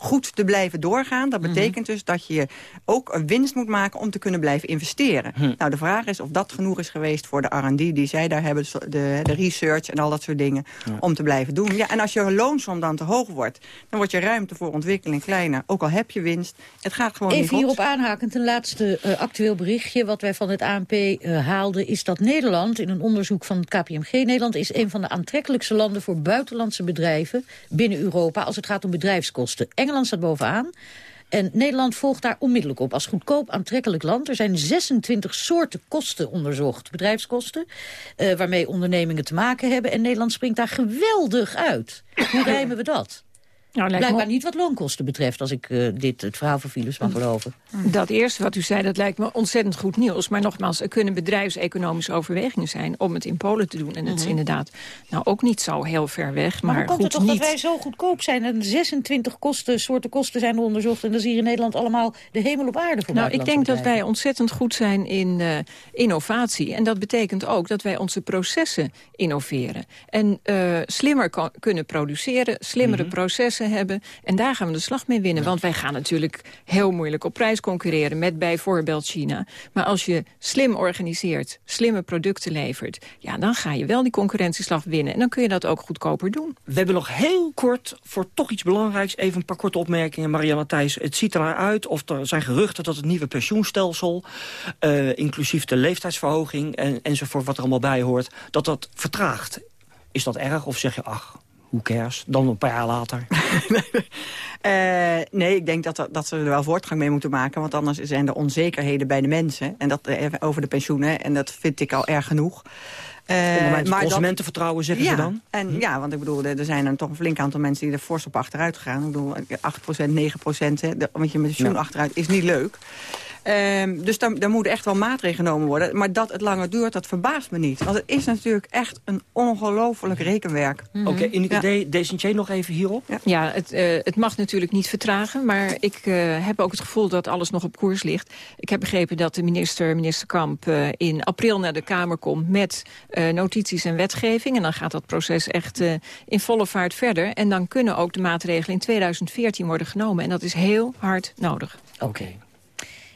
goed te blijven doorgaan. Dat mhm. betekent dus dat je ook een winst moet maken om te kunnen blijven investeren. Hm. Nou, de vraag is of dat genoeg is geweest voor de R&D die zij daar hebben, de, de research en al dat soort dingen, om te blijven doen. Ja, en als je loonsom dan te hoog wordt, dan wordt je ruimte voor ontwikkeling kleiner. Ook al heb je winst, het gaat gewoon Even niet hierop aanhakend, een laatste uh, actueel berichtje wat wij van het ANP uh, eh, haalden, is dat Nederland, in een onderzoek van het KPMG, Nederland is een van de aantrekkelijkste landen voor buitenlandse bedrijven binnen Europa als het gaat om bedrijfskosten. Engeland staat bovenaan. En Nederland volgt daar onmiddellijk op als goedkoop aantrekkelijk land. Er zijn 26 soorten kosten onderzocht, bedrijfskosten... Uh, waarmee ondernemingen te maken hebben. En Nederland springt daar geweldig uit. Hoe rijmen we dat? Nou, Blijkbaar niet wat loonkosten betreft, als ik uh, dit, het verhaal van Philips mag geloven. Dat eerste wat u zei, dat lijkt me ontzettend goed nieuws. Maar nogmaals, er kunnen bedrijfseconomische overwegingen zijn om het in Polen te doen. En dat is mhm. inderdaad nou ook niet zo heel ver weg. Maar, maar komt goed, het toch niet... dat wij zo goedkoop zijn en 26 kosten, soorten kosten zijn onderzocht. En dan zie je in Nederland allemaal de hemel op aarde voor Nou, ik denk dat wij ontzettend goed zijn in uh, innovatie. En dat betekent ook dat wij onze processen innoveren. En uh, slimmer kunnen produceren, slimmere mhm. processen hebben. En daar gaan we de slag mee winnen. Want wij gaan natuurlijk heel moeilijk op prijs concurreren... met bijvoorbeeld China. Maar als je slim organiseert, slimme producten levert... ja, dan ga je wel die concurrentieslag winnen. En dan kun je dat ook goedkoper doen. We hebben nog heel kort, voor toch iets belangrijks... even een paar korte opmerkingen. Marianne Thijs, het ziet er uit of er zijn geruchten... dat het nieuwe pensioenstelsel, uh, inclusief de leeftijdsverhoging... En, enzovoort wat er allemaal bij hoort, dat dat vertraagt. Is dat erg of zeg je, ach, hoe cares? Dan een paar jaar later. uh, nee, ik denk dat, dat ze er wel voortgang mee moeten maken. Want anders zijn er onzekerheden bij de mensen. En dat uh, over de pensioenen. En dat vind ik al erg genoeg. Uh, maar consumentenvertrouwen zeggen ze dan? En, hm? Ja, want ik bedoel, er zijn er toch een flink aantal mensen die er fors op achteruit gaan. Ik bedoel, 8%, 9%, want je met pensioen achteruit is niet leuk. Um, dus daar, daar moeten echt wel maatregelen genomen worden. Maar dat het langer duurt, dat verbaast me niet. Want het is natuurlijk echt een ongelooflijk rekenwerk. Oké, okay, Ineke ja. nog even hierop? Ja, ja het, uh, het mag natuurlijk niet vertragen. Maar ik uh, heb ook het gevoel dat alles nog op koers ligt. Ik heb begrepen dat de minister, minister Kamp... Uh, in april naar de Kamer komt met notities en wetgeving. En dan gaat dat proces echt in volle vaart verder. En dan kunnen ook de maatregelen in 2014 worden genomen. En dat is heel hard nodig. Oké.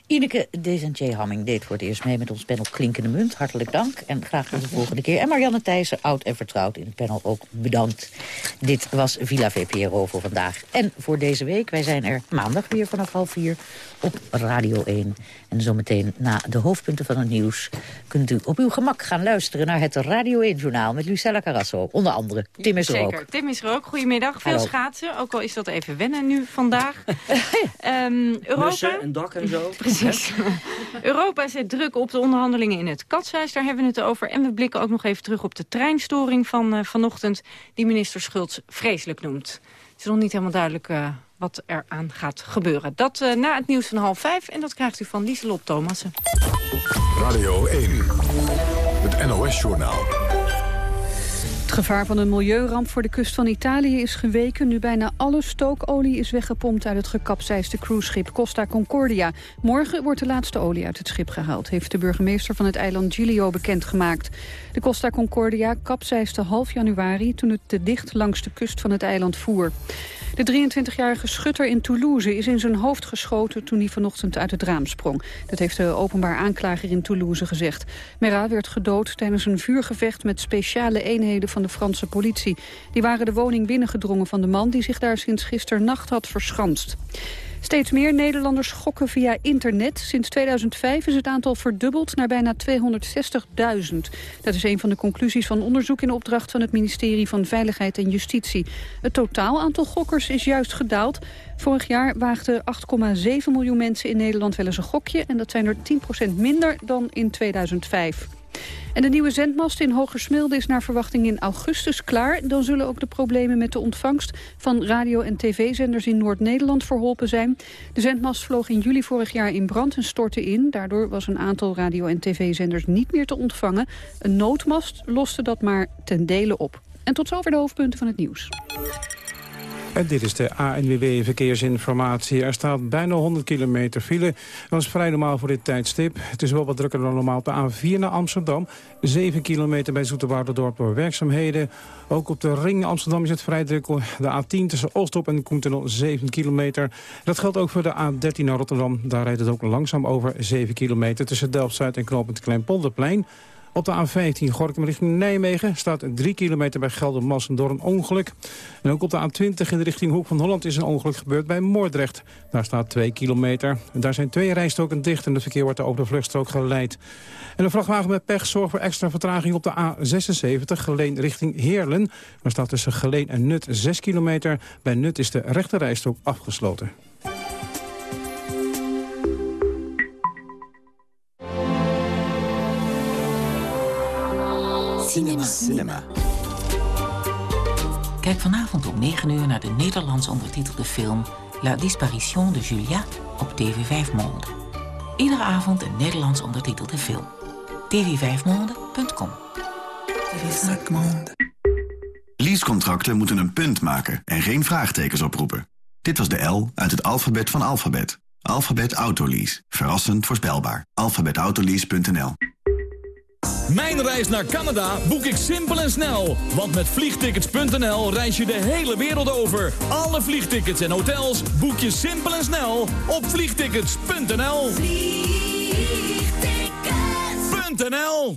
Ineke Desentje-Hamming deed voor het eerst mee met ons panel Klinkende Munt. Hartelijk dank en graag tot de volgende keer. En Marianne Thijssen, oud en vertrouwd in het panel, ook bedankt. Dit was Villa VPRO voor vandaag en voor deze week. Wij zijn er maandag weer vanaf half vier op Radio 1. En zometeen na de hoofdpunten van het nieuws... kunt u op uw gemak gaan luisteren naar het Radio 1-journaal... met Lucella Carrasso, onder andere. Tim is er Zeker. ook. Tim is er ook. Goedemiddag. Veel Hallo. schaatsen, ook al is dat even wennen nu vandaag. Ehm, Europa... Mussen en dak en zo. Precies. Europa zet druk op de onderhandelingen in het Katshuis. Daar hebben we het over. En we blikken ook nog even terug op de treinstoring van eh, vanochtend... die minister Schultz vreselijk noemt. Het is nog niet helemaal duidelijk eh, wat er aan gaat gebeuren. Dat eh, na het nieuws van half vijf. En dat krijgt u van Lieselot Thomassen. Radio 1. Het NOS-journaal. Het gevaar van een milieuramp voor de kust van Italië is geweken... nu bijna alle stookolie is weggepompt uit het gekapseisde cruiseschip Costa Concordia. Morgen wordt de laatste olie uit het schip gehaald... heeft de burgemeester van het eiland Giglio bekendgemaakt. De Costa Concordia kapseisde half januari... toen het te dicht langs de kust van het eiland voer. De 23-jarige schutter in Toulouse is in zijn hoofd geschoten toen hij vanochtend uit het raam sprong. Dat heeft de openbaar aanklager in Toulouse gezegd. Merah werd gedood tijdens een vuurgevecht met speciale eenheden van de Franse politie. Die waren de woning binnengedrongen van de man die zich daar sinds gisternacht had verschanst. Steeds meer Nederlanders gokken via internet. Sinds 2005 is het aantal verdubbeld naar bijna 260.000. Dat is een van de conclusies van onderzoek in opdracht van het ministerie van Veiligheid en Justitie. Het totaal aantal gokkers is juist gedaald. Vorig jaar waagden 8,7 miljoen mensen in Nederland wel eens een gokje. En dat zijn er 10% minder dan in 2005. En de nieuwe zendmast in Hogersmilde is naar verwachting in augustus klaar. Dan zullen ook de problemen met de ontvangst van radio- en tv-zenders in Noord-Nederland verholpen zijn. De zendmast vloog in juli vorig jaar in brand en stortte in. Daardoor was een aantal radio- en tv-zenders niet meer te ontvangen. Een noodmast loste dat maar ten dele op. En tot zover de hoofdpunten van het nieuws. En dit is de ANWB Verkeersinformatie. Er staat bijna 100 kilometer file. Dat is vrij normaal voor dit tijdstip. Het is wel wat drukker dan normaal op de A4 naar Amsterdam. 7 kilometer bij Zoeterwouderdorp door werkzaamheden. Ook op de ring Amsterdam is het vrij druk. De A10 tussen Oostop en Koentunnel 7 kilometer. Dat geldt ook voor de A13 naar Rotterdam. Daar rijdt het ook langzaam over 7 kilometer... tussen Delft-Zuid en Knoopend Kleinpolderplein. Op de A15 Gorkum richting Nijmegen staat 3 kilometer bij Geldermalsen door een ongeluk. En ook op de A20 in de richting Hoek van Holland is een ongeluk gebeurd bij Moordrecht. Daar staat 2 kilometer. En daar zijn twee rijstroken dicht en het verkeer wordt over de vluchtstrook geleid. En een vrachtwagen met pech zorgt voor extra vertraging op de A76 Geleen richting Heerlen. Daar staat tussen Geleen en Nut 6 kilometer. Bij Nut is de rechte rijstrook afgesloten. Cinema. Cinema. Kijk vanavond om 9 uur naar de Nederlands ondertitelde film... La disparition de Julia op TV 5 Monde. Iedere avond een Nederlands ondertitelde film. tv5monde.com Leasecontracten moeten een punt maken en geen vraagtekens oproepen. Dit was de L uit het alfabet van alfabet. Alphabet Autolease. Verrassend voorspelbaar. alphabetautolease.nl Mijn reis naar Canada boek ik simpel en snel. Want met vliegtickets.nl reis je de hele wereld over. Alle vliegtickets en hotels boek je simpel en snel op vliegtickets.nl. Vliegtickets.nl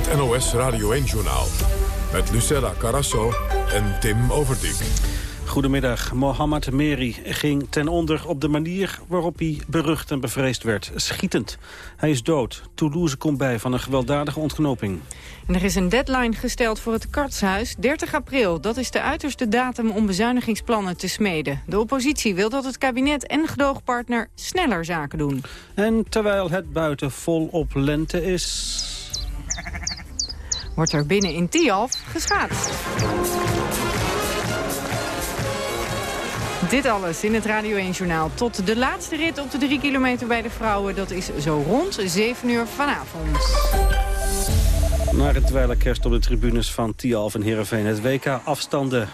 Het NOS Radio 1-journaal. Met Lucella Carasso en Tim Overdijk. Goedemiddag. Mohammed Meri ging ten onder op de manier waarop hij berucht en bevreesd werd. Schietend. Hij is dood. Toulouse komt bij van een gewelddadige ontknoping. En er is een deadline gesteld voor het Kartshuis. 30 april, dat is de uiterste datum om bezuinigingsplannen te smeden. De oppositie wil dat het kabinet en gedoogpartner sneller zaken doen. En terwijl het buiten volop lente is... Wordt er binnen in Tialf geschaatst. Dit alles in het Radio 1-journaal. Tot de laatste rit op de 3 kilometer bij de vrouwen. Dat is zo rond 7 uur vanavond. Naar het dweiler kerst op de tribunes van Tialf en Heerenveen. Het WK afstanden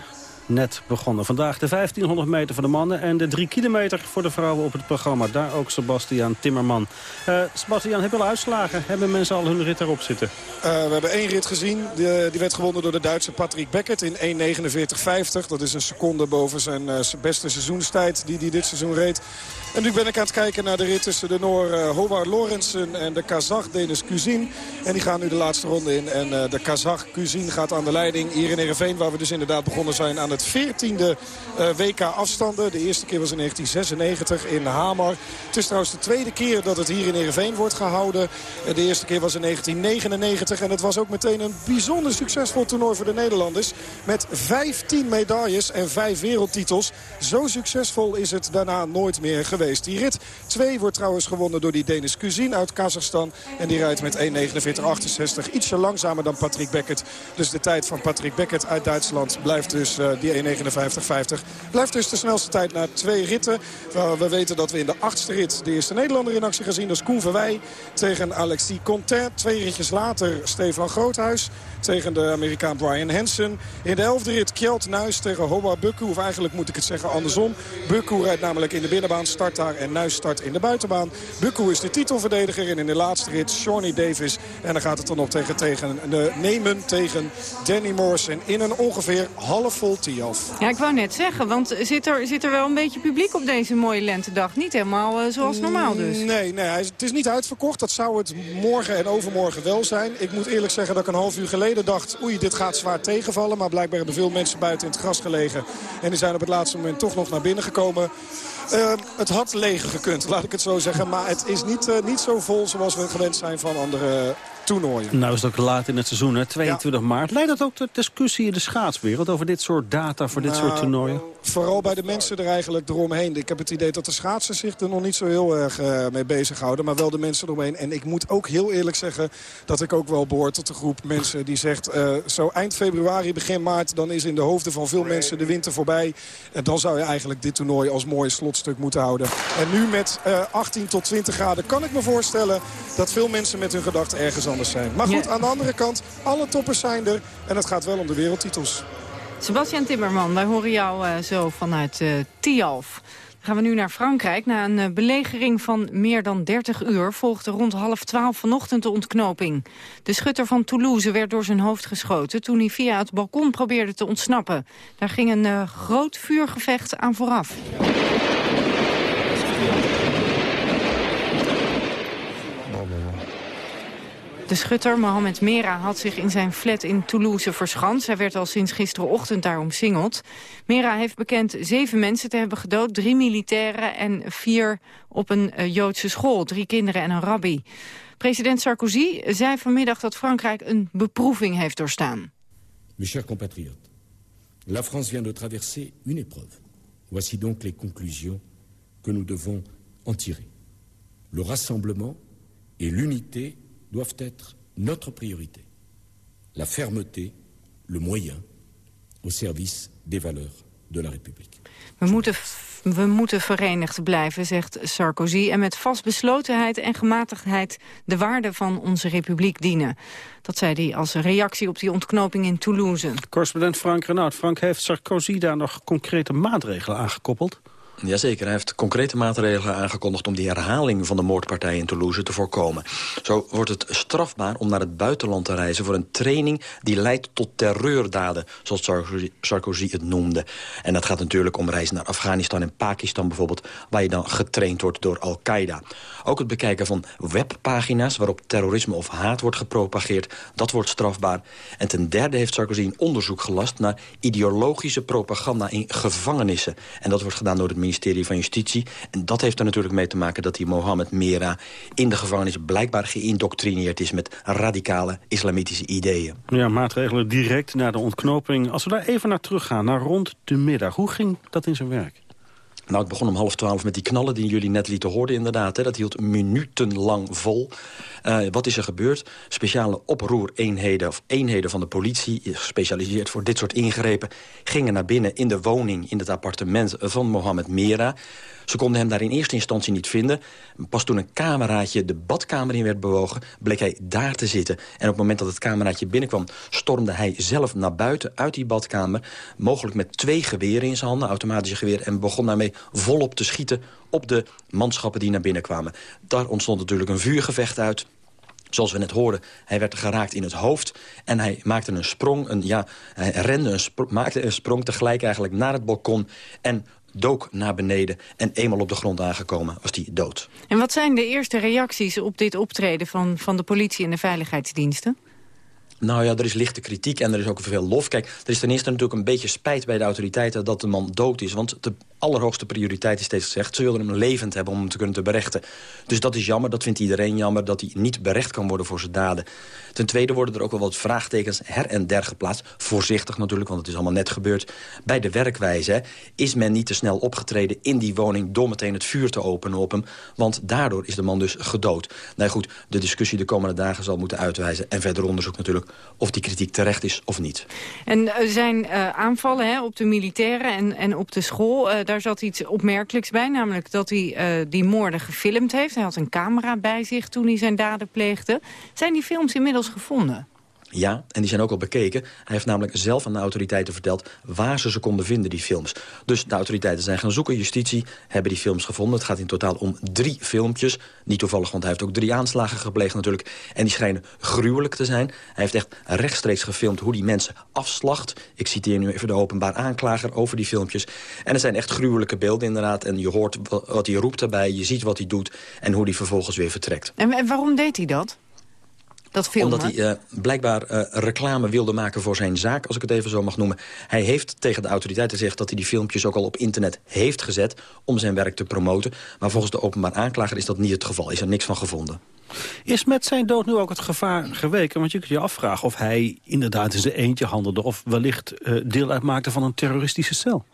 net begonnen. Vandaag de 1500 meter voor de mannen en de 3 kilometer voor de vrouwen op het programma. Daar ook Sebastian Timmerman. Uh, Sebastian, heb je al uitslagen? Hebben mensen al hun rit erop zitten? Uh, we hebben één rit gezien. Die, die, werd gewonnen door de Duitse Patrick Beckett in 1.49.50. Dat is een seconde boven zijn beste seizoenstijd die hij dit seizoen reed. En nu ben ik aan het kijken naar de rit tussen de Noor uh, Howard Lorensen en de Kazach Denis Kuzin. En die gaan nu de laatste ronde in. En uh, de Kazach Kuzin gaat aan de leiding hier in Ereveen. Waar we dus inderdaad begonnen zijn aan het 14e uh, WK afstanden. De eerste keer was in 1996 in Hamar. Het is trouwens de tweede keer dat het hier in Ereveen wordt gehouden. De eerste keer was in 1999. En het was ook meteen een bijzonder succesvol toernooi voor de Nederlanders. Met 15 medailles en 5 wereldtitels. Zo succesvol is het daarna nooit meer geweest. Die rit 2 wordt trouwens gewonnen door die Denis Kuzin uit Kazachstan. En die rijdt met 1.49.68. Ietsje langzamer dan Patrick Beckett. Dus de tijd van Patrick Beckett uit Duitsland blijft dus uh, die 1.59.50. Blijft dus de snelste tijd na twee ritten. we weten dat we in de achtste rit de eerste Nederlander in actie gaan zien. Dat is Koen Verwij tegen Alexis Contain. Twee ritjes later Stefan Groothuis tegen de Amerikaan Brian Hansen. In de elfde rit Kjeld Nuis tegen Howard Bukku. Of eigenlijk moet ik het zeggen andersom. Bukku rijdt namelijk in de binnenbaan, start daar en Nuis start in de buitenbaan. Bukku is de titelverdediger en in de laatste rit Shawnee Davis. En dan gaat het dan op tegen, tegen de Nemen tegen Danny Morrison in een ongeveer half vol Tialf. Ja, ik wou net zeggen, want zit er, zit er wel een beetje publiek op deze mooie lentedag? Niet helemaal uh, zoals normaal dus. Nee, nee, het is niet uitverkocht. Dat zou het morgen en overmorgen wel zijn. Ik moet eerlijk zeggen dat ik een half uur geleden dacht... oei, dit gaat zwaar tegenvallen. Maar blijkbaar hebben veel mensen buiten in het gras gelegen. En die zijn op het laatste moment toch nog naar binnen gekomen. Uh, het had leger gekund, laat ik het zo zeggen. Maar het is niet, uh, niet zo vol zoals we gewend zijn van andere toernooien. Nou is het ook laat in het seizoen, hè? 22 ja. maart. Leidt dat ook tot discussie in de schaatswereld over dit soort data voor dit nou, soort toernooien? Vooral bij de mensen er eigenlijk eromheen. Ik heb het idee dat de schaatsers zich er nog niet zo heel erg uh, mee bezighouden. Maar wel de mensen eromheen. En ik moet ook heel eerlijk zeggen dat ik ook wel behoor tot de groep mensen die zegt... Uh, zo eind februari, begin maart, dan is in de hoofden van veel mensen de winter voorbij. En dan zou je eigenlijk dit toernooi als mooi slotstuk moeten houden. En nu met uh, 18 tot 20 graden kan ik me voorstellen dat veel mensen met hun gedachten ergens anders zijn. Maar goed, ja. aan de andere kant, alle toppers zijn er. En het gaat wel om de wereldtitels. Sebastian Timmerman, wij horen jou uh, zo vanuit uh, Tialf. Dan gaan we nu naar Frankrijk. Na een uh, belegering van meer dan 30 uur volgde rond half twaalf vanochtend de ontknoping. De schutter van Toulouse werd door zijn hoofd geschoten toen hij via het balkon probeerde te ontsnappen. Daar ging een groot vuurgevecht aan vooraf. De schutter, Mohamed Mera, had zich in zijn flat in Toulouse verschanst. Hij werd al sinds gisterenochtend daar omsingeld. Mera heeft bekend zeven mensen te hebben gedood. Drie militairen en vier op een uh, Joodse school. Drie kinderen en een rabbi. President Sarkozy zei vanmiddag dat Frankrijk een beproeving heeft doorstaan. Mes chers compatriotes, la France vient de traverser une épreuve. Voici donc les conclusions que nous devons en tirer. Le rassemblement et l'unité doivent être notre priorité. La fermeté, le moyen, au service des valeurs de la République. We moeten, we moeten verenigd blijven, zegt Sarkozy... en met vastbeslotenheid en gematigdheid de waarden van onze republiek dienen. Dat zei hij als reactie op die ontknoping in Toulouse. Correspondent Frank Renaud. Frank, heeft Sarkozy daar nog concrete maatregelen aangekoppeld? Jazeker, hij heeft concrete maatregelen aangekondigd... om die herhaling van de moordpartij in Toulouse te voorkomen. Zo wordt het strafbaar om naar het buitenland te reizen... voor een training die leidt tot terreurdaden, zoals Sarkozy, het noemde. En dat gaat natuurlijk om reizen naar Afghanistan en Pakistan bijvoorbeeld... waar je dan getraind wordt door Al-Qaeda. Ook het bekijken van webpagina's waarop terrorisme of haat wordt gepropageerd... dat wordt strafbaar. En ten derde heeft Sarkozy een onderzoek gelast... naar ideologische propaganda in gevangenissen. En dat wordt gedaan door het ministerie van Justitie. En dat heeft er natuurlijk mee te maken dat die Mohammed Mera... in de gevangenis blijkbaar geïndoctrineerd is... met radicale islamitische ideeën. Ja, maatregelen direct na de ontknoping. Als we daar even naar teruggaan, naar rond de middag. Hoe ging dat in zijn werk? Nou, het begon om half twaalf met die knallen die jullie net lieten horen inderdaad. Hè. Dat hield minutenlang vol. Uh, wat is er gebeurd? Speciale oproereenheden of eenheden van de politie... gespecialiseerd voor dit soort ingrepen... gingen naar binnen in de woning, in het appartement van Mohammed Mera... Ze konden hem daar in eerste instantie niet vinden. Pas toen een cameraatje de badkamer in werd bewogen... bleek hij daar te zitten. En op het moment dat het cameraatje binnenkwam... stormde hij zelf naar buiten uit die badkamer. Mogelijk met twee geweren in zijn handen, automatische geweren... en begon daarmee volop te schieten op de manschappen die naar binnen kwamen. Daar ontstond natuurlijk een vuurgevecht uit... Zoals we net hoorden, hij werd geraakt in het hoofd. En hij maakte een sprong, een, ja, hij rende een sprong, maakte een sprong tegelijk eigenlijk naar het balkon. En dook naar beneden en eenmaal op de grond aangekomen was hij dood. En wat zijn de eerste reacties op dit optreden van, van de politie en de veiligheidsdiensten? Nou ja, er is lichte kritiek en er is ook veel lof. Kijk, er is ten eerste natuurlijk een beetje spijt bij de autoriteiten dat de man dood is. Want de allerhoogste prioriteit is steeds gezegd... ze willen hem levend hebben om hem te kunnen te berechten. Dus dat is jammer, dat vindt iedereen jammer... dat hij niet berecht kan worden voor zijn daden. Ten tweede worden er ook wel wat vraagtekens her en der geplaatst. Voorzichtig natuurlijk, want het is allemaal net gebeurd. Bij de werkwijze is men niet te snel opgetreden in die woning... door meteen het vuur te openen op hem. Want daardoor is de man dus gedood. Nou goed, de discussie de komende dagen zal moeten uitwijzen... en verder onderzoek natuurlijk of die kritiek terecht is of niet. En er zijn uh, aanvallen hè, op de militairen en, en op de school... Uh, daar zat iets opmerkelijks bij, namelijk dat hij uh, die moorden gefilmd heeft. Hij had een camera bij zich toen hij zijn daden pleegde. Zijn die films inmiddels gevonden? Ja, en die zijn ook al bekeken. Hij heeft namelijk zelf aan de autoriteiten verteld... waar ze ze konden vinden, die films. Dus de autoriteiten zijn gaan zoeken, justitie, hebben die films gevonden. Het gaat in totaal om drie filmpjes. Niet toevallig, want hij heeft ook drie aanslagen gepleegd natuurlijk. En die schijnen gruwelijk te zijn. Hij heeft echt rechtstreeks gefilmd hoe die mensen afslacht. Ik citeer nu even de openbaar aanklager over die filmpjes. En er zijn echt gruwelijke beelden inderdaad. En je hoort wat hij roept daarbij, je ziet wat hij doet... en hoe hij vervolgens weer vertrekt. En waarom deed hij dat? Dat Omdat hij uh, blijkbaar uh, reclame wilde maken voor zijn zaak, als ik het even zo mag noemen. Hij heeft tegen de autoriteiten gezegd dat hij die filmpjes ook al op internet heeft gezet... om zijn werk te promoten. Maar volgens de openbaar aanklager is dat niet het geval. Is er niks van gevonden. Is met zijn dood nu ook het gevaar geweken? Want je kunt je afvragen of hij inderdaad in zijn eentje handelde... of wellicht uh, deel uitmaakte van een terroristische cel.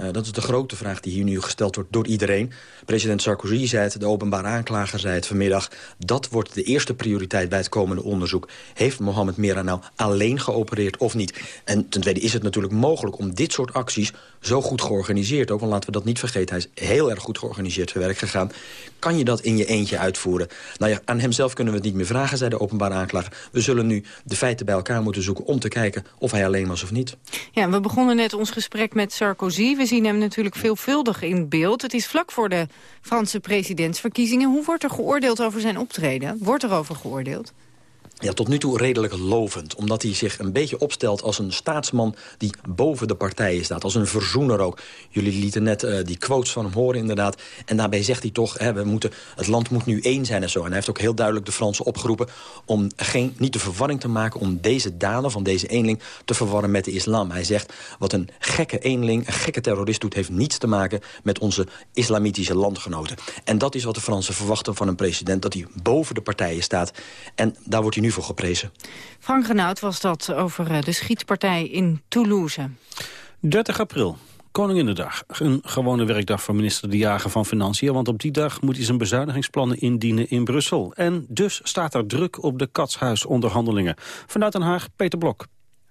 Uh, dat is de grote vraag die hier nu gesteld wordt door iedereen. President Sarkozy zei het, de openbaar aanklager zei het vanmiddag. Dat wordt de eerste prioriteit bij het komende onderzoek. Heeft Mohammed Mera nou alleen geopereerd of niet? En ten tweede is het natuurlijk mogelijk om dit soort acties zo goed georganiseerd... ook, want laten we dat niet vergeten, hij is heel erg goed georganiseerd te werk gegaan. Kan je dat in je eentje uitvoeren? Nou ja, aan hemzelf kunnen we het niet meer vragen, zei de openbaar aanklager. We zullen nu de feiten bij elkaar moeten zoeken om te kijken of hij alleen was of niet. Ja, we begonnen net ons gesprek met Sarkozy. We zien hem natuurlijk veelvuldig in beeld. Het is vlak voor de Franse presidentsverkiezingen. Hoe wordt er geoordeeld over zijn optreden? Wordt er over geoordeeld? Ja, tot nu toe redelijk lovend. Omdat hij zich een beetje opstelt als een staatsman die boven de partijen staat. Als een verzoener ook. Jullie lieten net uh, die quotes van hem horen inderdaad. En daarbij zegt hij toch, hè, we moeten, het land moet nu één zijn en zo. En hij heeft ook heel duidelijk de Fransen opgeroepen... om geen, niet de verwarring te maken om deze daden van deze eenling te verwarren met de islam. Hij zegt, wat een gekke eenling, een gekke terrorist doet... heeft niets te maken met onze islamitische landgenoten. En dat is wat de Fransen verwachten van een president... dat hij boven de partijen staat. En daar wordt hij nu voor geprezen. Frank Renaud was dat over eh, de schietpartij in Toulouse. 30 april. Koninginnedag. Een gewone werkdag voor minister De Jager van Financiën... want op die dag moet hij zijn bezuinigingsplannen indienen in Brussel. En dus staat er druk op de katshuisonderhandelingen. Vanuit Den Haag, Peter Blok.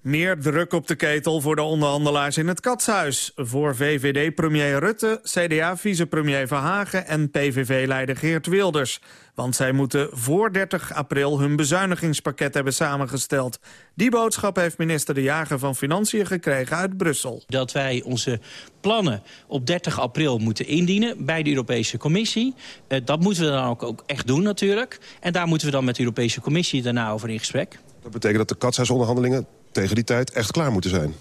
Meer druk op de ketel voor de onderhandelaars in het katshuis. Voor VVD-premier Rutte, CDA-vicepremier Verhagen en PVV-leider Geert Wilders. Want zij moeten voor 30 april hun bezuinigingspakket hebben samengesteld. Die boodschap heeft minister De Jager van Financiën gekregen uit Brussel. Dat wij onze plannen op 30 april moeten indienen bij de Europese Commissie. Uh, dat moeten we dan ook, ook echt doen natuurlijk. En daar moeten we dan met de Europese Commissie daarna over in gesprek. Dat betekent dat de katshuisonderhandelingen tegen die tijd echt klaar moeten zijn?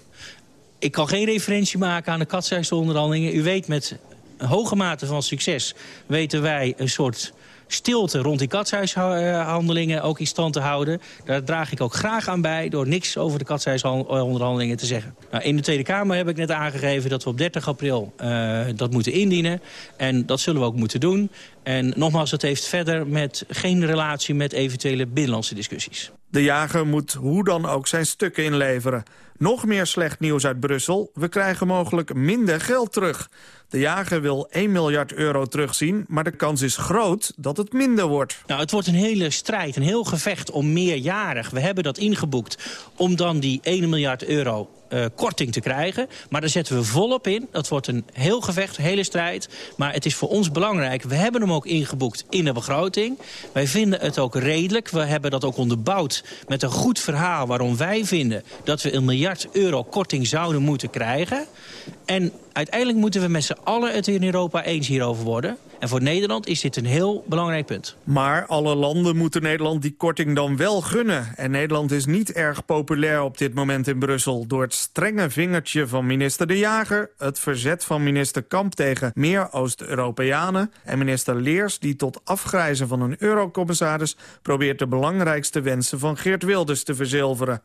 Ik kan geen referentie maken aan de katshuisonderhandelingen. U weet, met hoge mate van succes weten wij een soort stilte rond die katshuishandelingen ook in stand te houden. Daar draag ik ook graag aan bij door niks over de katshuisonderhandelingen te zeggen. Nou, in de Tweede Kamer heb ik net aangegeven dat we op 30 april uh, dat moeten indienen. En dat zullen we ook moeten doen. En nogmaals, het heeft verder met geen relatie met eventuele binnenlandse discussies. De jager moet hoe dan ook zijn stukken inleveren. Nog meer slecht nieuws uit Brussel. We krijgen mogelijk minder geld terug. De jager wil 1 miljard euro terugzien, maar de kans is groot dat het minder wordt. Nou, het wordt een hele strijd, een heel gevecht om meerjarig. We hebben dat ingeboekt om dan die 1 miljard euro uh, korting te krijgen. Maar daar zetten we volop in. Dat wordt een heel gevecht, een hele strijd. Maar het is voor ons belangrijk. We hebben hem ook ingeboekt in de begroting. Wij vinden het ook redelijk. We hebben dat ook onderbouwd met een goed verhaal... waarom wij vinden dat we een miljard euro korting zouden moeten krijgen. En uiteindelijk moeten we met z'n allen het in Europa eens hierover worden. En voor Nederland is dit een heel belangrijk punt. Maar alle landen moeten Nederland die korting dan wel gunnen. En Nederland is niet erg populair op dit moment in Brussel... door het strenge vingertje van minister De Jager... het verzet van minister Kamp tegen meer Oost-Europeanen... en minister Leers die tot afgrijzen van een eurocommissaris... probeert de belangrijkste wensen van Geert Wilders te verzilveren.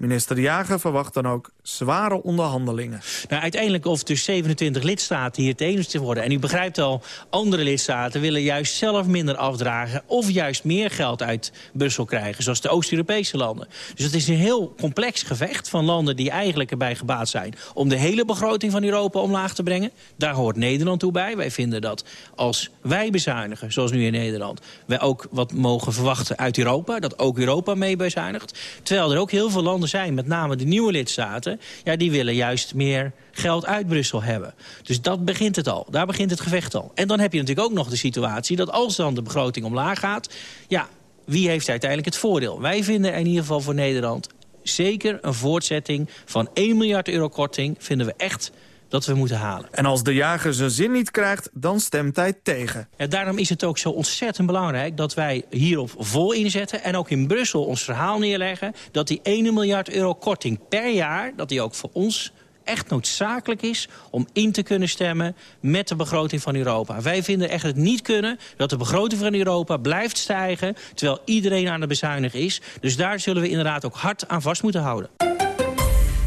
Minister Jager verwacht dan ook zware onderhandelingen. Nou, uiteindelijk of dus 27 lidstaten hier het eens worden. En u begrijpt al, andere lidstaten willen juist zelf minder afdragen... of juist meer geld uit Brussel krijgen, zoals de Oost-Europese landen. Dus het is een heel complex gevecht van landen die eigenlijk erbij gebaat zijn... om de hele begroting van Europa omlaag te brengen. Daar hoort Nederland toe bij. Wij vinden dat als wij bezuinigen, zoals nu in Nederland... wij ook wat mogen verwachten uit Europa, dat ook Europa mee bezuinigt. Terwijl er ook heel veel landen zijn, met name de nieuwe lidstaten... ja, die willen juist meer geld uit Brussel hebben. Dus dat begint het al. Daar begint het gevecht al. En dan heb je natuurlijk ook nog de situatie dat als dan de begroting omlaag gaat... ja, wie heeft uiteindelijk het voordeel? Wij vinden in ieder geval voor Nederland zeker een voortzetting van 1 miljard euro korting... vinden we echt dat we moeten halen. En als de jager zijn zin niet krijgt, dan stemt hij tegen. Ja, daarom is het ook zo ontzettend belangrijk dat wij hierop vol inzetten... en ook in Brussel ons verhaal neerleggen... dat die 1 miljard euro korting per jaar, dat die ook voor ons echt noodzakelijk is om in te kunnen stemmen met de begroting van Europa. Wij vinden echt het niet kunnen dat de begroting van Europa blijft stijgen... terwijl iedereen aan de bezuinigen is. Dus daar zullen we inderdaad ook hard aan vast moeten houden.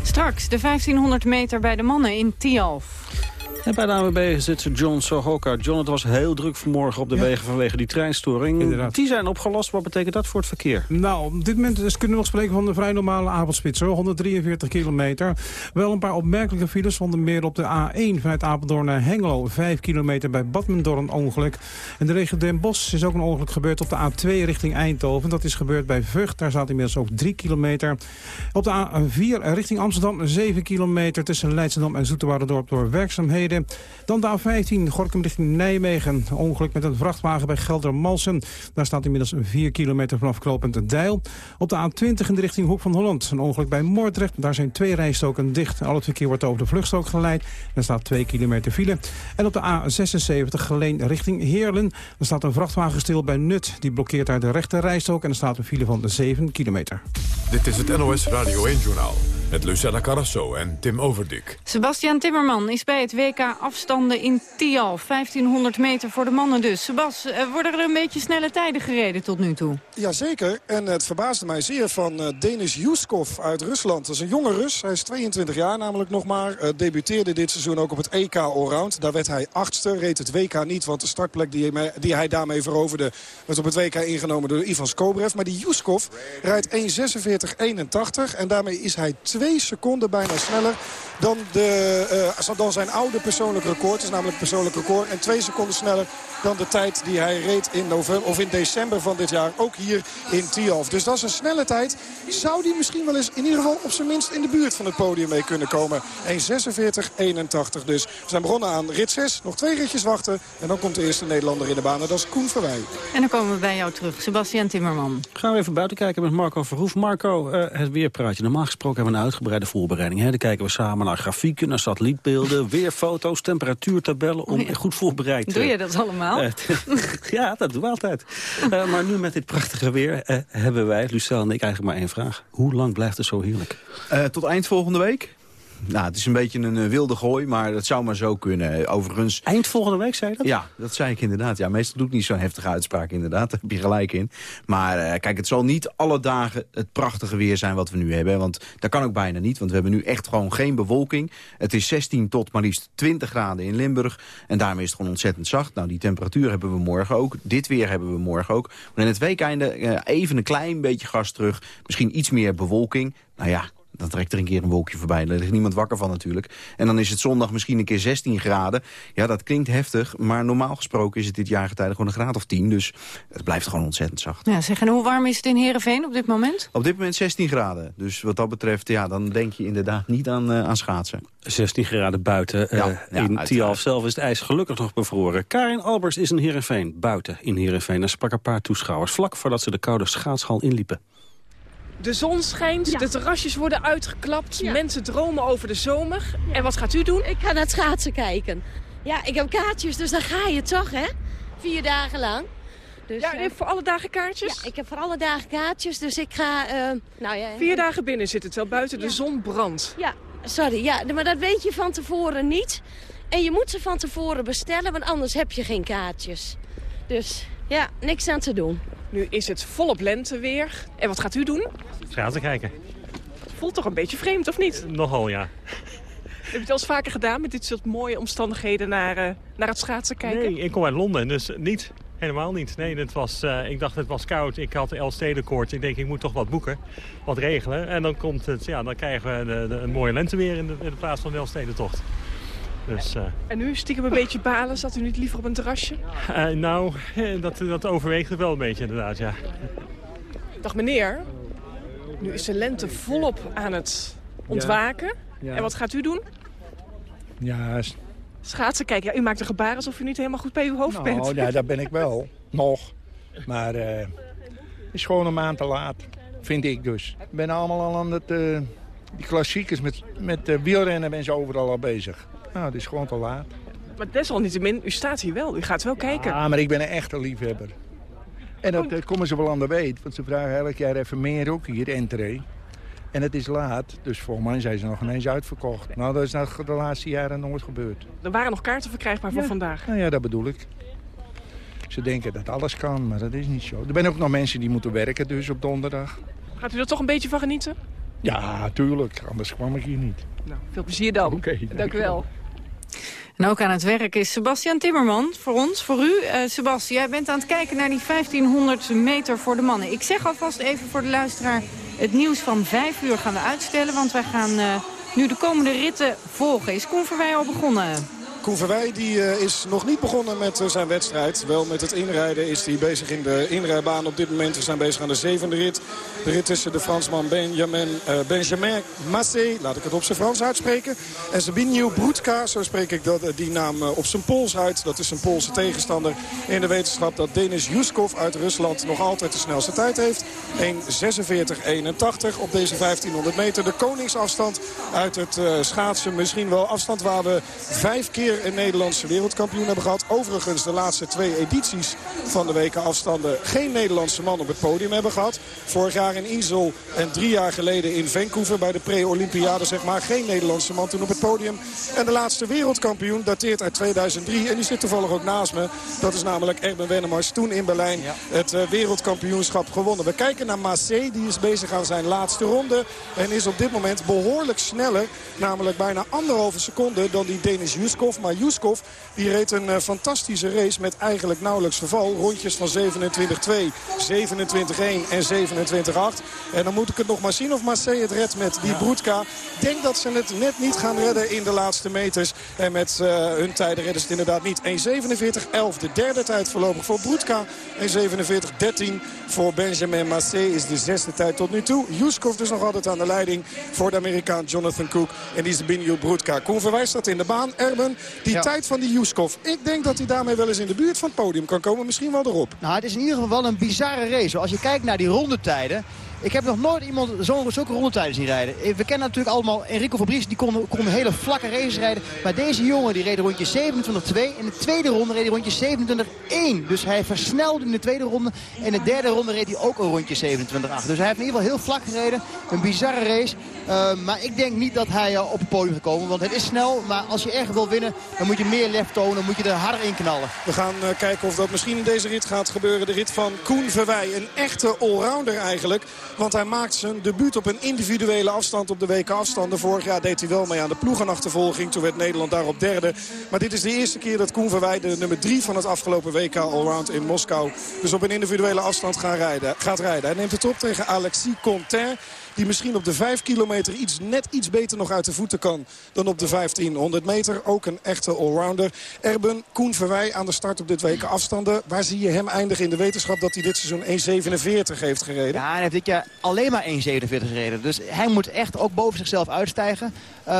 Straks de 1500 meter bij de mannen in Tialf. En bij de AWB zit John Sohoka. John, het was heel druk vanmorgen op de wegen vanwege die treinstoring. Inderdaad. Die zijn opgelost. Wat betekent dat voor het verkeer? Nou, op dit moment dus kunnen we nog spreken van een vrij normale avondspits. Hoor. 143 kilometer. Wel een paar opmerkelijke files. Onder meer op de A1 vanuit Apeldoorn naar Hengelo. 5 kilometer bij Badmendorn ongeluk. En de regio Den Bosch is ook een ongeluk gebeurd op de A2 richting Eindhoven. Dat is gebeurd bij Vught. Daar staat inmiddels ook 3 kilometer. Op de A4 richting Amsterdam 7 kilometer tussen Leidschendam en Zoeterwoudendorp door werkzaamheden. Dan de A15, Gorkum richting Nijmegen. Ongeluk met een vrachtwagen bij Geldermalsen. Daar staat inmiddels 4 kilometer vanaf Klopend Deil. Op de A20 in de richting Hoek van Holland. Een ongeluk bij Moordrecht. Daar zijn twee rijstoken dicht. Al het verkeer wordt over de vluchtstrook geleid. Er staat 2 kilometer file. En op de A76 Geleen richting Heerlen. Er staat een vrachtwagen stil bij Nut. Die blokkeert daar de rechte rijstok. En er staat een file van 7 kilometer. Dit is het NOS Radio 1-journaal. Met Lucella Carrasso en Tim Overdik. Sebastian Timmerman is bij het WK afstanden in Tial. 1500 meter voor de mannen dus. Sebas, eh, worden er een beetje snelle tijden gereden tot nu toe? Jazeker. En het verbaasde mij zeer van uh, Denis Yuskov uit Rusland. Dat is een jonge Rus. Hij is 22 jaar namelijk nog maar. Uh, debuteerde dit seizoen ook op het EK Allround. Daar werd hij achtste. Reed het WK niet, want de startplek die hij, die hij daarmee veroverde... werd op het WK ingenomen door Ivan Skobrev. Maar die Yuskov rijdt 1.46.81. En daarmee is hij twee twee seconden bijna sneller dan, de, uh, dan zijn oude persoonlijk record. Het is namelijk persoonlijk record. En twee seconden sneller dan de tijd die hij reed in, november, of in december van dit jaar. Ook hier in Tialf. Dus dat is een snelle tijd. Zou die misschien wel eens in ieder geval op zijn minst in de buurt van het podium mee kunnen komen. 1.46-81 dus. We zijn begonnen aan rit 6. Nog twee ritjes wachten. En dan komt de eerste Nederlander in de baan. En dat is Koen Verwij. En dan komen we bij jou terug. Sebastian Timmerman. Gaan we even buiten kijken met Marco Verhoef. Marco, uh, het weerpraatje. Normaal gesproken hebben we een uitgebreide voorbereiding. Hè? Dan kijken we samen naar grafieken, naar satellietbeelden, weerfoto's, temperatuurtabellen. Om oh goed voorbereid te... Doe je dat allemaal? Uh, ja, dat doen we altijd. Uh, maar nu met dit prachtige weer uh, hebben wij, Lucel en ik, eigenlijk maar één vraag. Hoe lang blijft het zo heerlijk? tot eind volgende week. Nou, het is een beetje een wilde gooi, maar dat zou maar zo kunnen. Overigens... Eind volgende week, zei je dat? Ja, dat zei ik inderdaad. Ja, meestal doe ik niet zo'n heftige uitspraak, inderdaad. Daar heb je gelijk in. Maar uh, kijk, het zal niet alle dagen het prachtige weer zijn wat we nu hebben. Want dat kan ook bijna niet, want we hebben nu echt gewoon geen bewolking. Het is 16 tot maar liefst 20 graden in Limburg. En daarmee is het gewoon ontzettend zacht. Nou, die temperatuur hebben we morgen ook. Dit weer hebben we morgen ook. Maar in het weekeinde uh, even een klein beetje gas terug. Misschien iets meer bewolking. Nou ja, dan trekt er een keer een wolkje voorbij. Daar ligt niemand wakker van natuurlijk. En dan is het zondag misschien een keer 16 graden. Ja, dat klinkt heftig, maar normaal gesproken is het dit jaargetijde gewoon een graad of 10. Dus het blijft gewoon ontzettend zacht. Ja, zeg, en hoe warm is het in Heerenveen op dit moment? Op dit moment 16 graden. Dus wat dat betreft, ja, dan denk je inderdaad niet aan, uh, aan schaatsen. 16 graden buiten. Ja, uh, ja, in Tialf zelf is het ijs gelukkig nog bevroren. Karin Albers is in Heerenveen, buiten in Heerenveen. En sprak een paar toeschouwers vlak voordat ze de koude schaatshal inliepen. De zon schijnt, de terrasjes worden uitgeklapt, mensen dromen over de zomer. En wat gaat u doen? Ik ga naar het schaatsen kijken. Ja, ik heb kaartjes, dus dan ga je toch, hè? Vier dagen lang. Dus, ja, u heeft voor alle dagen kaartjes? Ja, ik heb voor alle dagen kaartjes, dus ik ga... Uh, nou ja, Vier dagen binnen zit het, terwijl buiten de zon brandt. Ja, sorry, ja, maar dat weet je van tevoren niet. En je moet ze van tevoren bestellen, want anders heb je geen kaartjes. Dus ja, niks aan te doen. Nu is het volop lenteweer. En wat gaat u doen? Schaatsen kijken. Voelt toch een beetje vreemd, of niet? Nogal, ja. Heb je het al eens vaker gedaan met dit soort mooie omstandigheden naar, uh, naar het schaatsen kijken? Nee, ik kom uit Londen, dus niet. Helemaal niet. Nee, het was, uh, ik dacht het was koud. Ik had Elfstedenkoorts. Ik denk ik moet toch wat boeken, wat regelen. En dan, komt het, ja, dan krijgen we de, de, een mooie lenteweer in de, in de plaats van de Elfstedentocht. Dus, uh... En nu stiekem een beetje balen? Zat u niet liever op een terrasje? Uh, nou, dat, dat overweegt het wel een beetje inderdaad, ja. Dag meneer. Nu is de lente volop aan het ontwaken. Ja. Ja. En wat gaat u doen? Ja... Schaatsen kijken. Ja, u maakt een gebaar alsof u niet helemaal goed bij uw hoofd nou, bent. Ja, dat ben ik wel. Nog. Maar het uh, is gewoon een maand te laat. Vind ik dus. Ik ben allemaal al aan het... Uh, die klassiekers met, met uh, wielrennen ben ze overal al bezig. Nou, het is gewoon te laat. Maar desalniettemin, u staat hier wel. U gaat wel kijken. Ja, maar ik ben een echte liefhebber. En dat uh, komen ze wel aan de weet. Want ze vragen elk jaar even meer ook hier, entree. En het is laat, dus volgens mij zijn ze nog ineens uitverkocht. Nou, dat is nou de laatste jaren nooit gebeurd. Er waren nog kaarten verkrijgbaar voor ja. vandaag. Nou ja, dat bedoel ik. Ze denken dat alles kan, maar dat is niet zo. Er zijn ook nog mensen die moeten werken dus op donderdag. Gaat u er toch een beetje van genieten? Ja, tuurlijk. Anders kwam ik hier niet. Nou, veel plezier dan. Oké, dank, dank u wel. En ook aan het werk is Sebastian Timmerman voor ons, voor u. Uh, Sebastian, jij bent aan het kijken naar die 1500 meter voor de mannen. Ik zeg alvast even voor de luisteraar, het nieuws van 5 uur gaan we uitstellen. Want wij gaan uh, nu de komende ritten volgen. Is Koen Verwij al begonnen? Koen Verwij die, uh, is nog niet begonnen met uh, zijn wedstrijd. Wel met het inrijden is hij bezig in de inrijbaan op dit moment. We zijn bezig aan de zevende rit. De rit tussen de Fransman Benjamin, uh, Benjamin Massé, laat ik het op zijn Frans uitspreken. En Sabinho Broedka, zo spreek ik dat, die naam op zijn Pools uit. Dat is een Poolse tegenstander in de wetenschap dat Denis Juskov uit Rusland nog altijd de snelste tijd heeft. 1.46.81 op deze 1500 meter. De koningsafstand uit het schaatsen. Misschien wel afstand waar we vijf keer een Nederlandse wereldkampioen hebben gehad. Overigens de laatste twee edities van de weken afstanden geen Nederlandse man op het podium hebben gehad. Vorig jaar in Insel en drie jaar geleden in Vancouver bij de pre-Olympiade zeg maar. Geen Nederlandse man toen op het podium. En de laatste wereldkampioen dateert uit 2003 en die zit toevallig ook naast me. Dat is namelijk Erben Wennemars toen in Berlijn het uh, wereldkampioenschap gewonnen. We kijken naar Massé, die is bezig aan zijn laatste ronde. En is op dit moment behoorlijk sneller. Namelijk bijna anderhalve seconde dan die Denis Juskov. Maar Juskov die reed een uh, fantastische race met eigenlijk nauwelijks verval. Rondjes van 27-2, 27-1 en 27-8. En dan moet ik het nog maar zien of Marseille het redt met die Broedka. Ik denk dat ze het net niet gaan redden in de laatste meters. En met uh, hun tijden redden ze het inderdaad niet. 1.47.11 de derde tijd voorlopig voor Broedka. 1.47.13 voor Benjamin Massé is de zesde tijd tot nu toe. Juskov dus nog altijd aan de leiding voor de Amerikaan Jonathan Cook. En die is Binjo Broedka. Koen Verwijs staat in de baan. Erben, die tijd van die Juskov. Ik denk dat hij daarmee wel eens in de buurt van het podium kan komen. Misschien wel erop. Nou, het is in ieder geval wel een bizarre race. Als je kijkt naar die rondetijden. Ik heb nog nooit iemand zo, zulke rondetijden zien rijden. We kennen natuurlijk allemaal Enrico Fabrice, die kon, kon hele vlakke races rijden. Maar deze jongen die reed rondje 27-2. In de tweede ronde reed hij rondje 27-1. Dus hij versnelde in de tweede ronde. En in de derde ronde reed hij ook een rondje 27-8. Dus hij heeft in ieder geval heel vlak gereden. Een bizarre race. Uh, maar ik denk niet dat hij uh, op het podium gaat komen. Want het is snel. Maar als je echt wil winnen, dan moet je meer lef tonen. Dan moet je er harder in knallen. We gaan kijken of dat misschien in deze rit gaat gebeuren. De rit van Koen Verwij. Een echte allrounder eigenlijk. Want hij maakt zijn debuut op een individuele afstand op de WK afstanden. Vorig jaar deed hij wel mee aan de ploegenachtervolging. Toen werd Nederland daarop derde. Maar dit is de eerste keer dat Koen Verwij de nummer 3 van het afgelopen WK Allround in Moskou... dus op een individuele afstand gaat rijden. Gaat rijden. Hij neemt het op tegen Alexis Contain. Die misschien op de 5 kilometer iets, net iets beter nog uit de voeten kan dan op de 1500 meter. Ook een echte allrounder. Erben Koen Verwij aan de start op dit weken afstanden. Waar zie je hem eindigen in de wetenschap dat hij dit seizoen 1.47 heeft gereden? Ja, hij heeft dit jaar alleen maar 1.47 gereden. Dus hij moet echt ook boven zichzelf uitstijgen. Uh,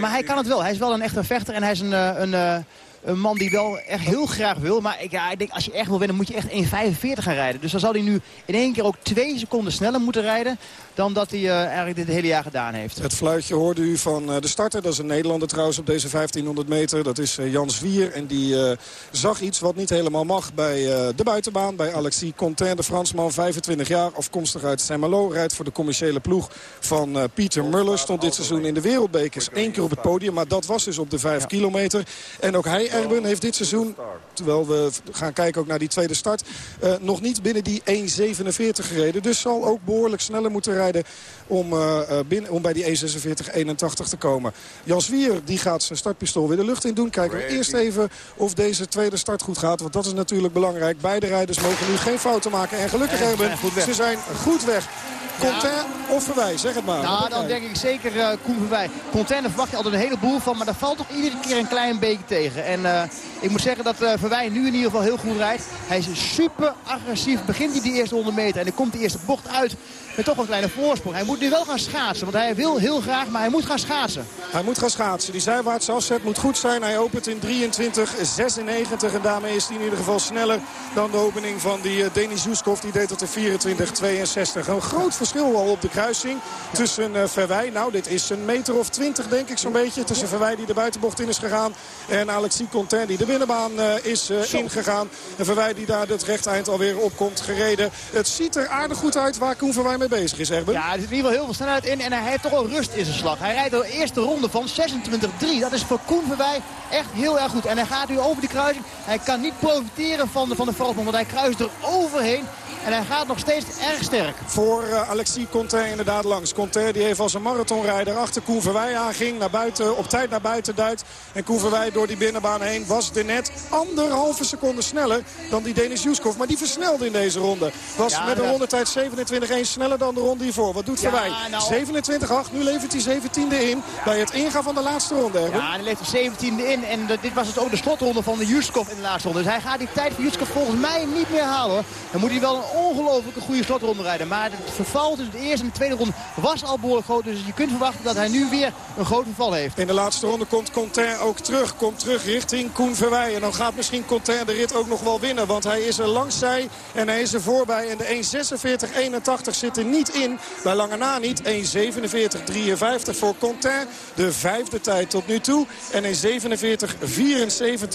maar hij kan het wel. Hij is wel een echte vechter en hij is een... een, een een man die wel echt heel graag wil. Maar ik, ja, ik denk, als je echt wil winnen, moet je echt 1.45 gaan rijden. Dus dan zal hij nu in één keer ook twee seconden sneller moeten rijden... dan dat hij uh, eigenlijk dit hele jaar gedaan heeft. Het fluitje hoorde u van uh, de starter. Dat is een Nederlander trouwens op deze 1500 meter. Dat is uh, Jan Zwier. En die zag iets wat niet helemaal mag bij de buitenbaan. Bij Alexis Contain, de Fransman, 25 jaar. Afkomstig uit Saint-Malo. Rijdt voor de commerciële ploeg van Pieter Muller. Stond dit seizoen in de wereldbekers één keer op het podium. Maar dat was dus op de 5 kilometer. En ook hij Erben heeft dit seizoen, terwijl we gaan kijken ook naar die tweede start... Uh, nog niet binnen die 1.47 gereden. Dus zal ook behoorlijk sneller moeten rijden om, uh, binnen, om bij die 1.46.81 te komen. Jan Zwier die gaat zijn startpistool weer de lucht in doen. Kijken we eerst even of deze tweede start goed gaat. Want dat is natuurlijk belangrijk. Beide rijders mogen nu geen fouten maken. En gelukkig hebben ze zijn goed weg. Contain of Verwij, zeg het maar. Nou, dan denk ik zeker uh, Koen Verwij. Contain, daar verwacht je altijd een heleboel van. Maar daar valt toch iedere keer een klein beetje tegen. En uh, ik moet zeggen dat uh, Verwij nu in ieder geval heel goed rijdt. Hij is super agressief. Begint hij die eerste 100 meter. En dan komt de eerste bocht uit met toch een kleine voorsprong. Hij moet nu wel gaan schaatsen. Want hij wil heel graag, maar hij moet gaan schaatsen. Hij moet gaan schaatsen. Die zijwaartse afzet moet goed zijn. Hij opent in 23.96. En daarmee is hij in ieder geval sneller dan de opening van die uh, Denis Juskov. Die deed het in 24.62. Een groot verschil al op de kruising tussen uh, Verwij. Nou, dit is een meter of 20 denk ik zo'n beetje. Tussen Verwij die de buitenbocht in is gegaan. En Alexis Contain die de binnenbaan uh, is ingegaan. En Verwij die daar het rechteind alweer op komt gereden. Het ziet er aardig goed uit waar Koen Verwij mee bezig is, Erben. Ja, er zit in ieder geval heel veel snelheid in. En hij heeft toch wel rust in zijn slag. Hij rijdt de eerste ronde van 26-3. Dat is voor Koen Verwij echt heel erg goed. En hij gaat nu over die kruising. Hij kan niet profiteren van de, van de want hij kruist er overheen. En hij gaat nog steeds erg sterk. Voor uh, Alexis Contain inderdaad langs. Contain die heeft als een marathonrijder achter Koen Verwij aanging. Naar buiten, op tijd naar buiten duikt. En Koen Verwij door die binnenbaan heen was de net anderhalve seconde sneller dan die Denis Juskov. Maar die versnelde in deze ronde. Was ja, met een rondetijd 27-1 sneller dan de ronde hiervoor. Wat doet ja, Verwij? Nou... 27-8. Nu levert hij 17e in bij het ingaan van de laatste ronde. Erben. Ja, hij levert 17e in. En de, dit was het ook de slotronde van de Juskov in de laatste ronde. Dus hij gaat die tijd van Juskov volgens mij niet meer halen. Hoor. Dan moet hij wel een ongelooflijke goede slotronde rijden. Maar het verval tussen de eerste en de tweede ronde was al behoorlijk groot. Dus je kunt verwachten dat hij nu weer een groot verval heeft. In de laatste ronde komt Contain ook terug. Komt terug richting Koen Verwij. En dan gaat misschien Contain de rit ook nog wel winnen. Want hij is er langs zij en hij is er voorbij. En de 1.46-81 zit er niet in. Bij lange na niet. 1.47-53 voor Contain. De vijfde tijd tot nu toe. En 1.47-74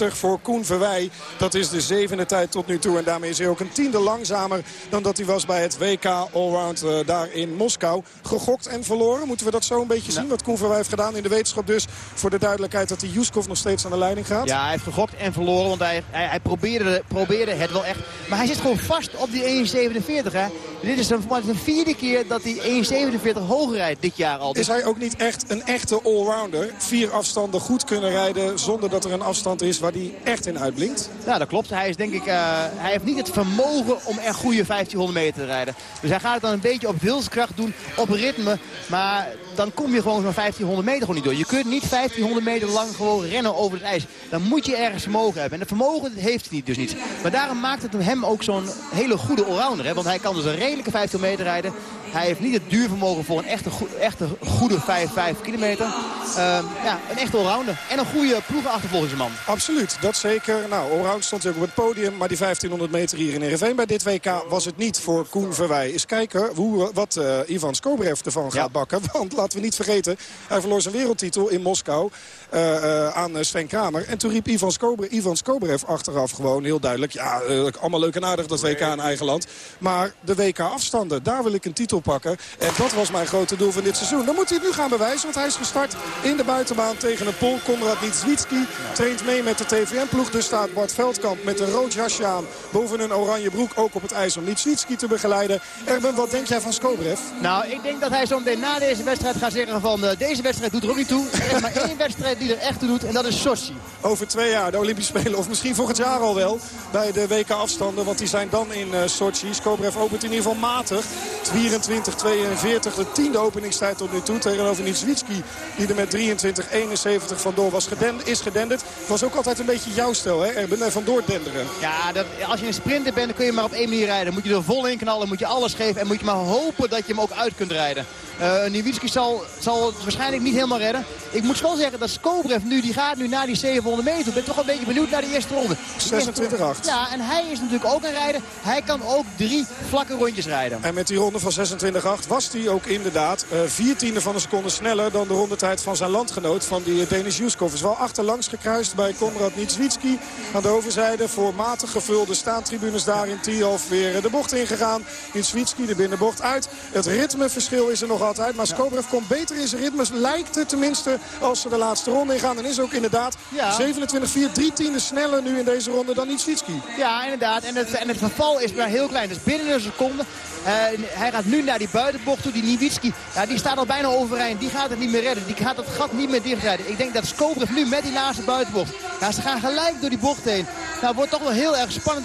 voor Koen Verwij. Dat is de zevende tijd tot nu toe. En daarmee is hij ook een tiende langzamer dan dat hij was bij het WK Allround uh, daar in Moskou. Gegokt en verloren. Moeten we dat zo een beetje zien? Wat Koen Verwij heeft gedaan in de wetenschap dus. Voor de duidelijkheid dat die Juskov nog steeds aan de leiding gaat. Ja, hij heeft gegokt en verloren. Want hij, hij, hij probeerde, probeerde het wel echt. Maar hij zit gewoon vast op die 1.47. Dit is de vierde keer dat hij 1,47 hoger rijdt dit jaar al. Is hij ook niet echt een echte allrounder? Vier afstanden goed kunnen rijden zonder dat er een afstand is waar hij echt in uitblinkt? Ja, dat klopt. Hij, is, denk ik, uh, hij heeft niet het vermogen om echt goede 1500 meter te rijden. Dus hij gaat het dan een beetje op wilskracht doen, op ritme. Maar dan kom je gewoon zo'n 1500 meter gewoon niet door. Je kunt niet 1500 meter lang gewoon rennen over het ijs. Dan moet je ergens vermogen hebben. En het vermogen heeft hij dus niet. Maar daarom maakt het hem ook zo'n hele goede allrounder. Hè? Want hij kan dus een redelijke 15 meter rijden. Hij heeft niet het duurvermogen voor een echte, echte goede 5, 5 kilometer. Uh, ja, een echte allrounder. En een goede ploegenachtervolgingsman. Absoluut, dat zeker. Nou, allround stond hij ook op het podium. Maar die 1500 meter hier in Ereveen bij dit WK was het niet voor Koen Verwij. Eens kijken hoe, wat uh, Ivan Skobrev ervan gaat ja. bakken. Want laten we niet vergeten, hij verloor zijn wereldtitel in Moskou uh, aan Sven Kramer. En toen riep Ivan, Skobrev, Ivan Skobrev achteraf gewoon heel duidelijk... ja, allemaal leuk en aardig dat WK in eigen land. Maar de WK-afstanden, daar wil ik een titel pakken. En dat was mijn grote doel van dit seizoen. Dan moet hij het nu gaan bewijzen, want hij is gestart in de buitenbaan tegen een Pool. Konrad Nitswitski traint mee met de TVM-ploeg. Dus staat Bart Veldkamp met een rood jasje aan boven een oranje broek. Ook op het ijs om Nitswitski te begeleiden. Erben, wat denk jij van Skobrev? Nou, ik denk dat hij zo meteen na deze wedstrijd gaat zeggen van... Uh, deze wedstrijd doet er ook niet toe. Er is maar één wedstrijd die er echt toe doet en dat is Sochi. Over twee jaar de Olympische Spelen. Of misschien volgend jaar al wel bij de WK-afstanden. Want die zijn dan in uh, Sochi. Skobrev opent in ieder geval matig. 24, 42, de tiende openingstijd tot nu toe. Tegenover Nitswitski die er met 23, 71 vandoor was gedend, is gedenderd. Was ook altijd een beetje jouw stel, hè Erben, vandoor denderen. Ja, dat, als je een sprinter bent, dan kun je maar op één manier rijden. moet je er vol in knallen, moet je alles geven en moet je maar hopen dat je hem ook uit kunt rijden. Uh, zal, zal het waarschijnlijk niet helemaal redden. Ik moet wel zeggen dat Skobrev nu, die gaat nu naar die 700 meter. Ik ben toch een beetje benieuwd naar de eerste ronde. 26-8. Ja, en hij is natuurlijk ook een rijder. Hij kan ook drie vlakke rondjes rijden. En met die ronde van 26-8 was hij ook inderdaad uh, vier tiende van een seconde sneller dan de rondetijd van zijn landgenoot van die Denis Juskov. Is wel achterlangs gekruist bij Konrad Nitswitski. Aan de overzijde voor matig gevulde staantribunes daar in Tialf weer de bocht ingegaan. Nitswitski de binnenbocht uit. Het ritmeverschil is er nog altijd. Maar Skobrev komt beter in zijn ritmes. Lijkt het tenminste als ze de laatste ronde ingaan. En is ook inderdaad ja. 27-4, drie tienden sneller nu in deze ronde dan Nitswitski. Ja, inderdaad. En het, en het verval is maar heel klein. Dus binnen een seconde. Hij gaat nu naar die buitenbocht toe. Die Niewitski, ja, die staat al bijna overeind. Die gaat het niet meer redden. Die gaat het gat niet meer dichtrijden. Ik denk dat Skobrev nu met die laatste buitenbocht. Ja, ze gaan gelijk door die bocht heen. Nou, wordt toch wel heel erg spannend.